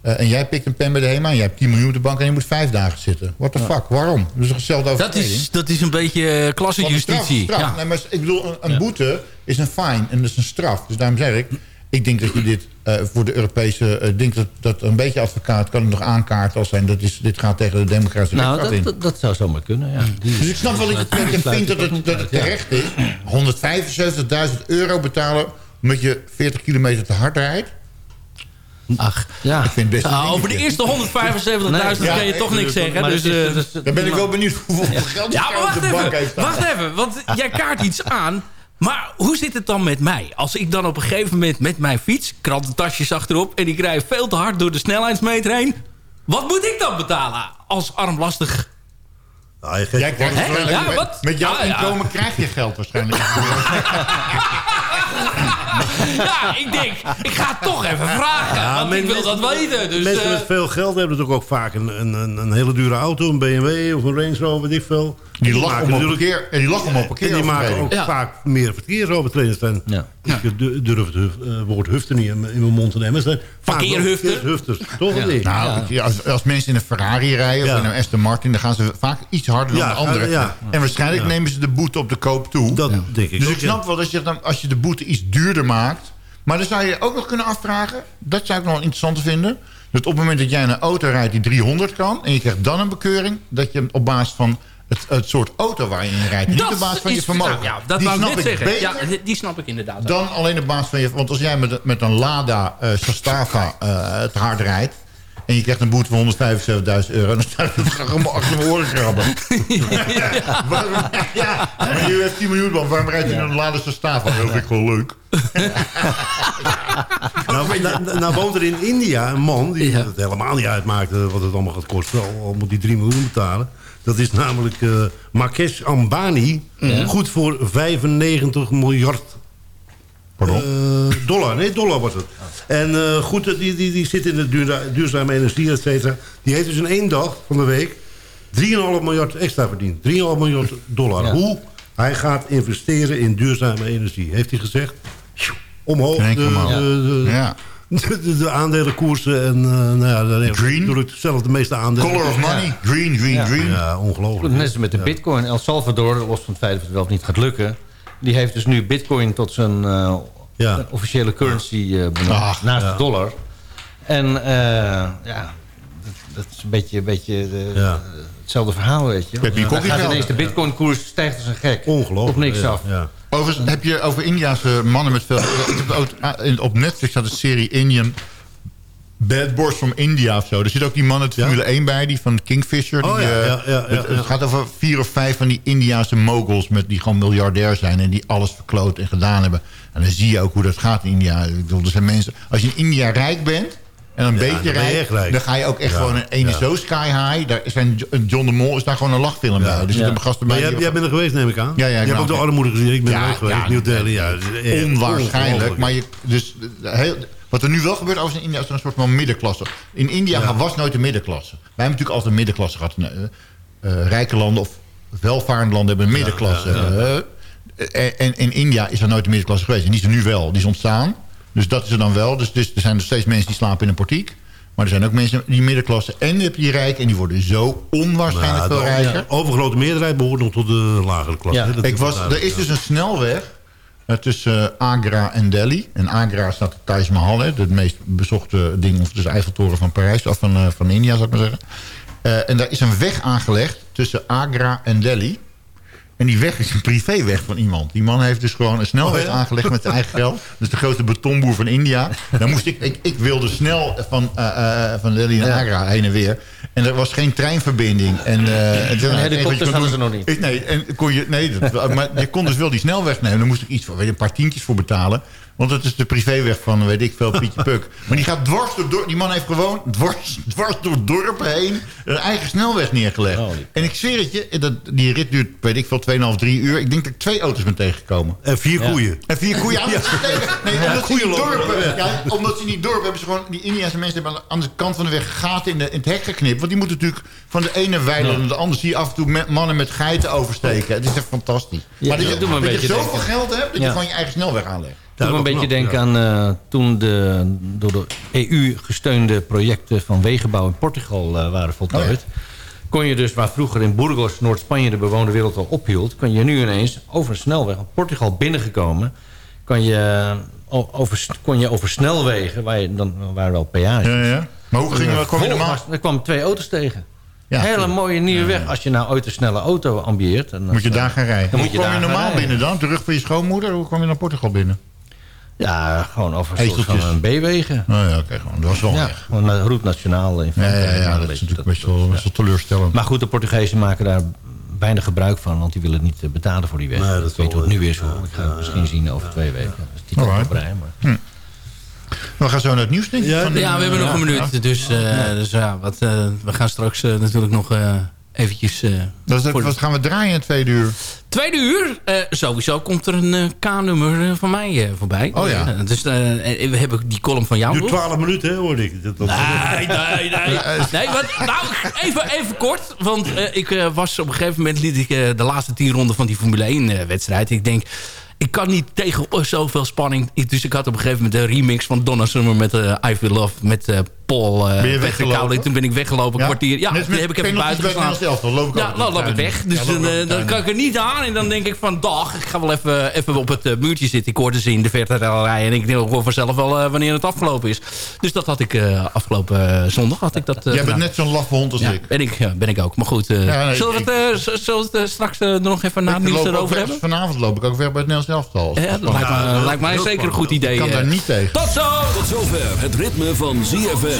[SPEAKER 11] Eh, en jij pikt een pen bij de HEMA. En jij hebt 10 miljoen op de bank. En je moet vijf dagen zitten. What the fuck? Waarom? Dat is hetzelfde
[SPEAKER 10] Dat
[SPEAKER 11] overtreding?
[SPEAKER 10] is, dat is een beetje klassenjustitie.
[SPEAKER 11] Straf, straf.
[SPEAKER 10] Ja.
[SPEAKER 11] Nee, maar ik bedoel, een, een boete is een fine. En dat is een straf. Dus daarom zeg ik... Ik denk dat je dit eh, voor de Europese... Ik denk dat, dat een beetje advocaat kan het nog aankaarten als zijn... Dat is, dit gaat tegen de democratische
[SPEAKER 12] Nou,
[SPEAKER 11] rechtsstaat in.
[SPEAKER 12] dat, dat, dat zou zomaar kunnen, ja. Die-
[SPEAKER 11] Dus ik snap wel dat je, dat vindt dat het, dat het terecht is. 175.000 euro betalen omdat je 40 kilometer te hard rijdt.
[SPEAKER 10] Ach,
[SPEAKER 12] ja.
[SPEAKER 11] Ik vind best
[SPEAKER 10] Nou, over de eerste 175.000
[SPEAKER 11] Nee, ja,
[SPEAKER 10] kan je toch
[SPEAKER 11] ik-
[SPEAKER 10] niks zeggen. Dus,
[SPEAKER 12] is-
[SPEAKER 10] eh,
[SPEAKER 12] is-
[SPEAKER 11] Dan ben ik wel benieuwd hoeveel geld je
[SPEAKER 10] Ja, maar wacht
[SPEAKER 11] de bank
[SPEAKER 10] even.
[SPEAKER 11] heeft.
[SPEAKER 10] Wacht even, want jij kaart iets aan. Maar hoe zit het dan met mij? Als ik dan op een gegeven moment met mijn fiets... krantentasjes achterop en ik rij veel te hard door de snelheidsmeter heen... wat moet ik dan betalen als armlastig?
[SPEAKER 13] Nou, je geeft
[SPEAKER 11] Jij krijgt
[SPEAKER 10] Ja,
[SPEAKER 11] met-
[SPEAKER 10] wat?
[SPEAKER 11] Met jouw
[SPEAKER 10] ja.
[SPEAKER 11] inkomen krijg je geld waarschijnlijk.
[SPEAKER 10] Ja, ik denk, ik ga het toch even vragen.
[SPEAKER 13] Ja,
[SPEAKER 10] want
[SPEAKER 13] men-
[SPEAKER 10] ik wil dat weten. Dus,
[SPEAKER 13] Mensen
[SPEAKER 10] eh,
[SPEAKER 13] met veel geld hebben natuurlijk ook vaak een, een, een, een hele dure auto. Een BMW of een Range Rover, weet ik veel.
[SPEAKER 11] Die lachen
[SPEAKER 13] maken
[SPEAKER 11] om op
[SPEAKER 13] natuurlijk-
[SPEAKER 11] en die lachen om op
[SPEAKER 13] En die maken ook
[SPEAKER 10] Ja.
[SPEAKER 13] vaak meer verkeersovertreders dan...
[SPEAKER 12] Ja.
[SPEAKER 13] Ik du- durf het huf- eh, woord huften niet in, in mijn mond te nemen. Verkeershufters, Toch of niet?
[SPEAKER 11] Nou, ja, als, als mensen in een Ferrari rijden
[SPEAKER 13] Ja.
[SPEAKER 11] of in een Aston Martin... dan gaan ze vaak iets harder dan
[SPEAKER 13] Ja,
[SPEAKER 11] de anderen.
[SPEAKER 13] ja, ja.
[SPEAKER 11] En waarschijnlijk
[SPEAKER 13] Ja.
[SPEAKER 11] nemen ze de boete op de koop toe.
[SPEAKER 13] Dat denk ik
[SPEAKER 11] dus ik snap
[SPEAKER 13] ja.
[SPEAKER 11] wel dat je dan, als je de boete iets duurder maakt... maar dan zou je ook nog kunnen afvragen... dat zou ik nog wel interessant vinden... dat op het moment dat jij een auto rijdt die 300 kan... en je krijgt dan een bekeuring... dat je op basis van het, het soort auto waar je in rijdt... niet op basis van je vermogen...
[SPEAKER 10] nou ja, dat
[SPEAKER 11] die
[SPEAKER 10] wou ik
[SPEAKER 11] snap
[SPEAKER 10] net zeggen.
[SPEAKER 11] beter
[SPEAKER 10] Ja, die- die snap ik inderdaad.
[SPEAKER 11] dan alleen op basis van je... Want als jij met, met een Lada eh Sastava eh, het hard rijdt... en je krijgt een boete van 175.000 euro... dan sta je toch allemaal achter mijn oren krabben. Waarom- ja, maar je hebt 10 miljoen man. Waarom rijdt je in een Lada Sastava? Dat vind ik wel leuk.
[SPEAKER 13] Nou, nou, nou woont er in India een man die het helemaal niet uitmaakt eh, wat het allemaal gaat kosten. Al, al moet hij 3 miljoen betalen. Dat is namelijk eh Marques Ambani. Goed voor 95 miljard eh, dollar. Nee, dollar was het. En eh, goed, die, die, die zit in de duurza- duurzame energie, et cetera. Die heeft dus in één dag van de week 3,5 miljard extra verdiend. 3,5 miljard dollar.
[SPEAKER 12] Ja.
[SPEAKER 13] Hoe? Hij gaat investeren in duurzame energie. Heeft hij gezegd? Omhoog. De- de- de-
[SPEAKER 11] Ja.
[SPEAKER 13] De, de, de aandelenkoersen en uh, nou ja, dan heeft
[SPEAKER 11] Green?
[SPEAKER 13] natuurlijk zelf de meeste aandelen.
[SPEAKER 11] Color of money. Green, green,
[SPEAKER 12] Ja.
[SPEAKER 11] green.
[SPEAKER 13] Ja, ongelooflijk.
[SPEAKER 12] Net als met de bitcoin. El Salvador, los van het feit dat het wel of niet gaat lukken... die heeft dus nu bitcoin tot zijn eh,
[SPEAKER 13] Ja.
[SPEAKER 12] officiële currency eh benoemd.
[SPEAKER 11] Ach,
[SPEAKER 12] naast
[SPEAKER 13] ja.
[SPEAKER 12] de dollar. En eh, ja, dat, dat is een beetje, een beetje de-
[SPEAKER 13] Ja.
[SPEAKER 12] hetzelfde verhaal, weet je. Dan gaat ineens de bitcoin-koers stijgt als een gek.
[SPEAKER 13] Ongelooflijk.
[SPEAKER 12] Op niks
[SPEAKER 13] ja,
[SPEAKER 12] af.
[SPEAKER 13] Ja.
[SPEAKER 11] Overigens heb je over Indiaanse mannen met veel... Ik heb ook, ah, op Netflix staat de serie Indian... Bad Boys from India of zo. Er zit ook die man uit
[SPEAKER 13] Ja?
[SPEAKER 11] Formule 1 bij, die van Kingfisher. Die,
[SPEAKER 13] Oh, ja,
[SPEAKER 11] eh,
[SPEAKER 13] ja, ja,
[SPEAKER 11] het, gaat over vier of vijf van die Indiaanse moguls... Met, die gewoon miljardair zijn en die alles verkloot en gedaan hebben. En dan zie je ook hoe dat gaat in India. Ik bedoel, er zijn mensen, als je in India rijk bent... En een
[SPEAKER 13] Ja,
[SPEAKER 11] beetje
[SPEAKER 13] dan
[SPEAKER 11] ga je ook echt
[SPEAKER 13] Ja.
[SPEAKER 11] gewoon een ene
[SPEAKER 13] Ja.
[SPEAKER 11] zo sky high. Daar zijn John de Mol is daar gewoon een lachfilm bij. Zitten gasten bij.
[SPEAKER 13] Jij, jij bent er geweest, neem ik aan.
[SPEAKER 11] Ja, ja, ik
[SPEAKER 13] je hebt
[SPEAKER 11] ben
[SPEAKER 13] ook de armoede gezien. Ik ben
[SPEAKER 11] Ja,
[SPEAKER 13] er ook geweest.
[SPEAKER 11] ja,
[SPEAKER 13] New Delhi, ja.
[SPEAKER 11] onwaarschijnlijk. Maar je, dus, eh, heel, wat er nu wel gebeurt over in India is een soort van middenklasse. In India was nooit een middenklasse. Wij hebben natuurlijk altijd een middenklasse gehad. Eh, eh, rijke landen of welvarende landen hebben een middenklasse. Eh, en, en in India is er nooit een middenklasse geweest. En die is er nu wel. Die is ontstaan. Dus dat is er dan wel. Dus, dus er zijn nog steeds mensen die slapen in een portiek. Maar er zijn ook mensen die middenklasse. En heb je die rijken. En die worden zo onwaarschijnlijk
[SPEAKER 13] Ja,
[SPEAKER 11] veel
[SPEAKER 13] de
[SPEAKER 11] rijker.
[SPEAKER 13] overgrote meerderheid behoort nog tot de lagere klasse.
[SPEAKER 11] Ik
[SPEAKER 13] is
[SPEAKER 11] was, er is dus een snelweg eh, tussen eh, Agra en Delhi. En Agra staat de Taj Mahal, hè, het meest bezochte ding... of dus de Eiffeltoren van Parijs, of van, eh, van India, zou ik maar zeggen. Eh, en daar is een weg aangelegd tussen Agra en Delhi. En die weg is een privéweg van iemand. Die man heeft dus gewoon een snelweg
[SPEAKER 13] Oh, ja?
[SPEAKER 11] aangelegd met zijn eigen geld. Dat is de grote betonboer van India. Dan moest ik, ik, ik wilde snel van, eh, van Delhi naar Agra heen en weer. En er was geen treinverbinding. En, toen-
[SPEAKER 12] helikopters hadden ze nog niet.
[SPEAKER 11] Ik- Nee, en kon je, nee dat, maar je kon dus wel die snelweg nemen. Dan moest ik iets voor, weet je, een paar tientjes voor betalen. Want dat is de privéweg van, weet ik veel, Pietje Puk. Maar die gaat dwars door, door- die man heeft gewoon dwars, dwars door het dorp heen een eigen snelweg neergelegd. en ik zweer het je, dat, die rit duurt, weet ik veel, 2,5, 3 uur. Ik denk dat ik twee auto's ben tegengekomen.
[SPEAKER 13] En vier
[SPEAKER 11] Ja.
[SPEAKER 13] koeien.
[SPEAKER 11] En vier koeien. Ja, omdat ze tegen- nee,
[SPEAKER 13] Ja,
[SPEAKER 11] omdat ze dorpen, ja, omdat ze in die dorpen hebben ze gewoon... Die Indiase mensen hebben aan de kant van de weg gaten in, de, in het hek geknipt. Want die moeten natuurlijk van de ene weiler naar de andere... zie je af en toe met mannen met geiten oversteken. Het is echt fantastisch.
[SPEAKER 12] Ja,
[SPEAKER 11] maar dat je,
[SPEAKER 12] doet me een
[SPEAKER 11] dat je zoveel
[SPEAKER 12] denken.
[SPEAKER 11] geld hebt... dat je gewoon je eigen snelweg aanlegt.
[SPEAKER 12] Doe me een beetje denken aan eh, toen de door de EU gesteunde projecten van wegenbouw in Portugal eh, waren voltooid. Kon je dus, waar vroeger in Burgos, Noord-Spanje, de bewoonde wereld al ophield... kan je nu ineens over een snelweg, op Portugal binnengekomen... Kan je, o- over, kon je over snelwegen, waar je, dan waren wel peages...
[SPEAKER 11] Ja, ja. Maar hoe ging-
[SPEAKER 12] Eh,
[SPEAKER 11] kwam je normaal?
[SPEAKER 12] Er kwamen twee auto's tegen.
[SPEAKER 11] Ja,
[SPEAKER 12] Hele mooie nieuwe weg. Als je nou ooit een snelle auto ambieert... dan-
[SPEAKER 11] Moet je daar gaan rijden.
[SPEAKER 12] Dan
[SPEAKER 11] Hoe
[SPEAKER 12] moet je
[SPEAKER 11] kwam je normaal
[SPEAKER 12] rijden.
[SPEAKER 11] binnen dan? Terug voor je schoonmoeder? Hoe kwam je naar Portugal binnen?
[SPEAKER 12] Ja, gewoon over een soort van een B-wegen.
[SPEAKER 11] Nou ja, oké, gewoon. Dat was wel
[SPEAKER 12] Ja,
[SPEAKER 11] weg.
[SPEAKER 12] gewoon een route nationaal in
[SPEAKER 11] Ja,
[SPEAKER 12] Frankrijk.
[SPEAKER 11] ja, ja,
[SPEAKER 12] Maar
[SPEAKER 11] dat is
[SPEAKER 12] je,
[SPEAKER 11] natuurlijk best wel, best wel teleurstellend.
[SPEAKER 12] Maar goed, de Portugezen maken daar weinig gebruik van... want die willen het niet eh, betalen voor die weg.
[SPEAKER 13] Nee, dat
[SPEAKER 12] weet
[SPEAKER 13] wel,
[SPEAKER 12] hoe het nu is. Hoor. Ik ga het misschien zien over twee weken. Dat is op rij, maar...
[SPEAKER 11] We gaan zo naar het nieuws, denk ik.
[SPEAKER 10] Ja,
[SPEAKER 11] van de-
[SPEAKER 10] we hebben nog
[SPEAKER 11] ja.
[SPEAKER 10] een minuut. Dus, eh, dus ja, wat, eh, we gaan straks eh, natuurlijk nog eh, eventjes... eh,
[SPEAKER 11] Dat is-
[SPEAKER 10] voor de-
[SPEAKER 11] wat gaan we draaien in het tweede uur?
[SPEAKER 10] Tweede uur, eh, sowieso komt er een eh, K-nummer van mij eh, voorbij.
[SPEAKER 11] Oh ja.
[SPEAKER 10] Dus eh, we hebben die column van jou nog.
[SPEAKER 13] 12 minuten, hè, hoorde ik. Dat, dat-
[SPEAKER 10] Nee, nee, nee. nee wat, nou, even, even kort. Want eh, ik eh, was op een gegeven moment... liet ik eh, de laatste tien ronden van die Formule 1 eh, wedstrijd. Ik denk... Ik kan niet tegen zoveel spanning. Dus ik had op een gegeven moment de remix van Donna Summer met uh, I Feel Love. Met eh, Paul uh,
[SPEAKER 11] Ben je weggelopen?
[SPEAKER 10] Toen ben ik weggelopen, een
[SPEAKER 11] Ja?
[SPEAKER 10] kwartier. Ja, heb ik even buiten gestaan.
[SPEAKER 11] Nederlands elftal, loop ik
[SPEAKER 10] Ja, dan loop ik weg. Dus
[SPEAKER 11] Ja,
[SPEAKER 10] dan, eh, dan kan ik er niet aan. En dan denk ik van, dag, ik ga wel even, even op het eh, muurtje zitten. Ik hoorde ze in de verte rijden. En ik denk ook wel vanzelf wel eh, wanneer het afgelopen is. Dus dat had ik eh, afgelopen eh, zondag. Had ik dat, eh,
[SPEAKER 11] Jij bent net zo'n laffe hond als
[SPEAKER 10] Ja,
[SPEAKER 11] ik.
[SPEAKER 10] ben ik, ja, ben ik ook. Maar goed, eh,
[SPEAKER 11] Ja, nee,
[SPEAKER 10] zullen we het, eh, zullen we het eh, straks eh, er nog even na het nieuws erover hebben?
[SPEAKER 11] Vanavond loop ik ook weg bij het Nederlands elftal.
[SPEAKER 10] Ja, dat lijkt, mij zeker een goed idee.
[SPEAKER 11] Ik kan
[SPEAKER 10] eh.
[SPEAKER 11] daar niet tegen.
[SPEAKER 10] Tot zo!
[SPEAKER 5] Tot zover het ritme van ZFM.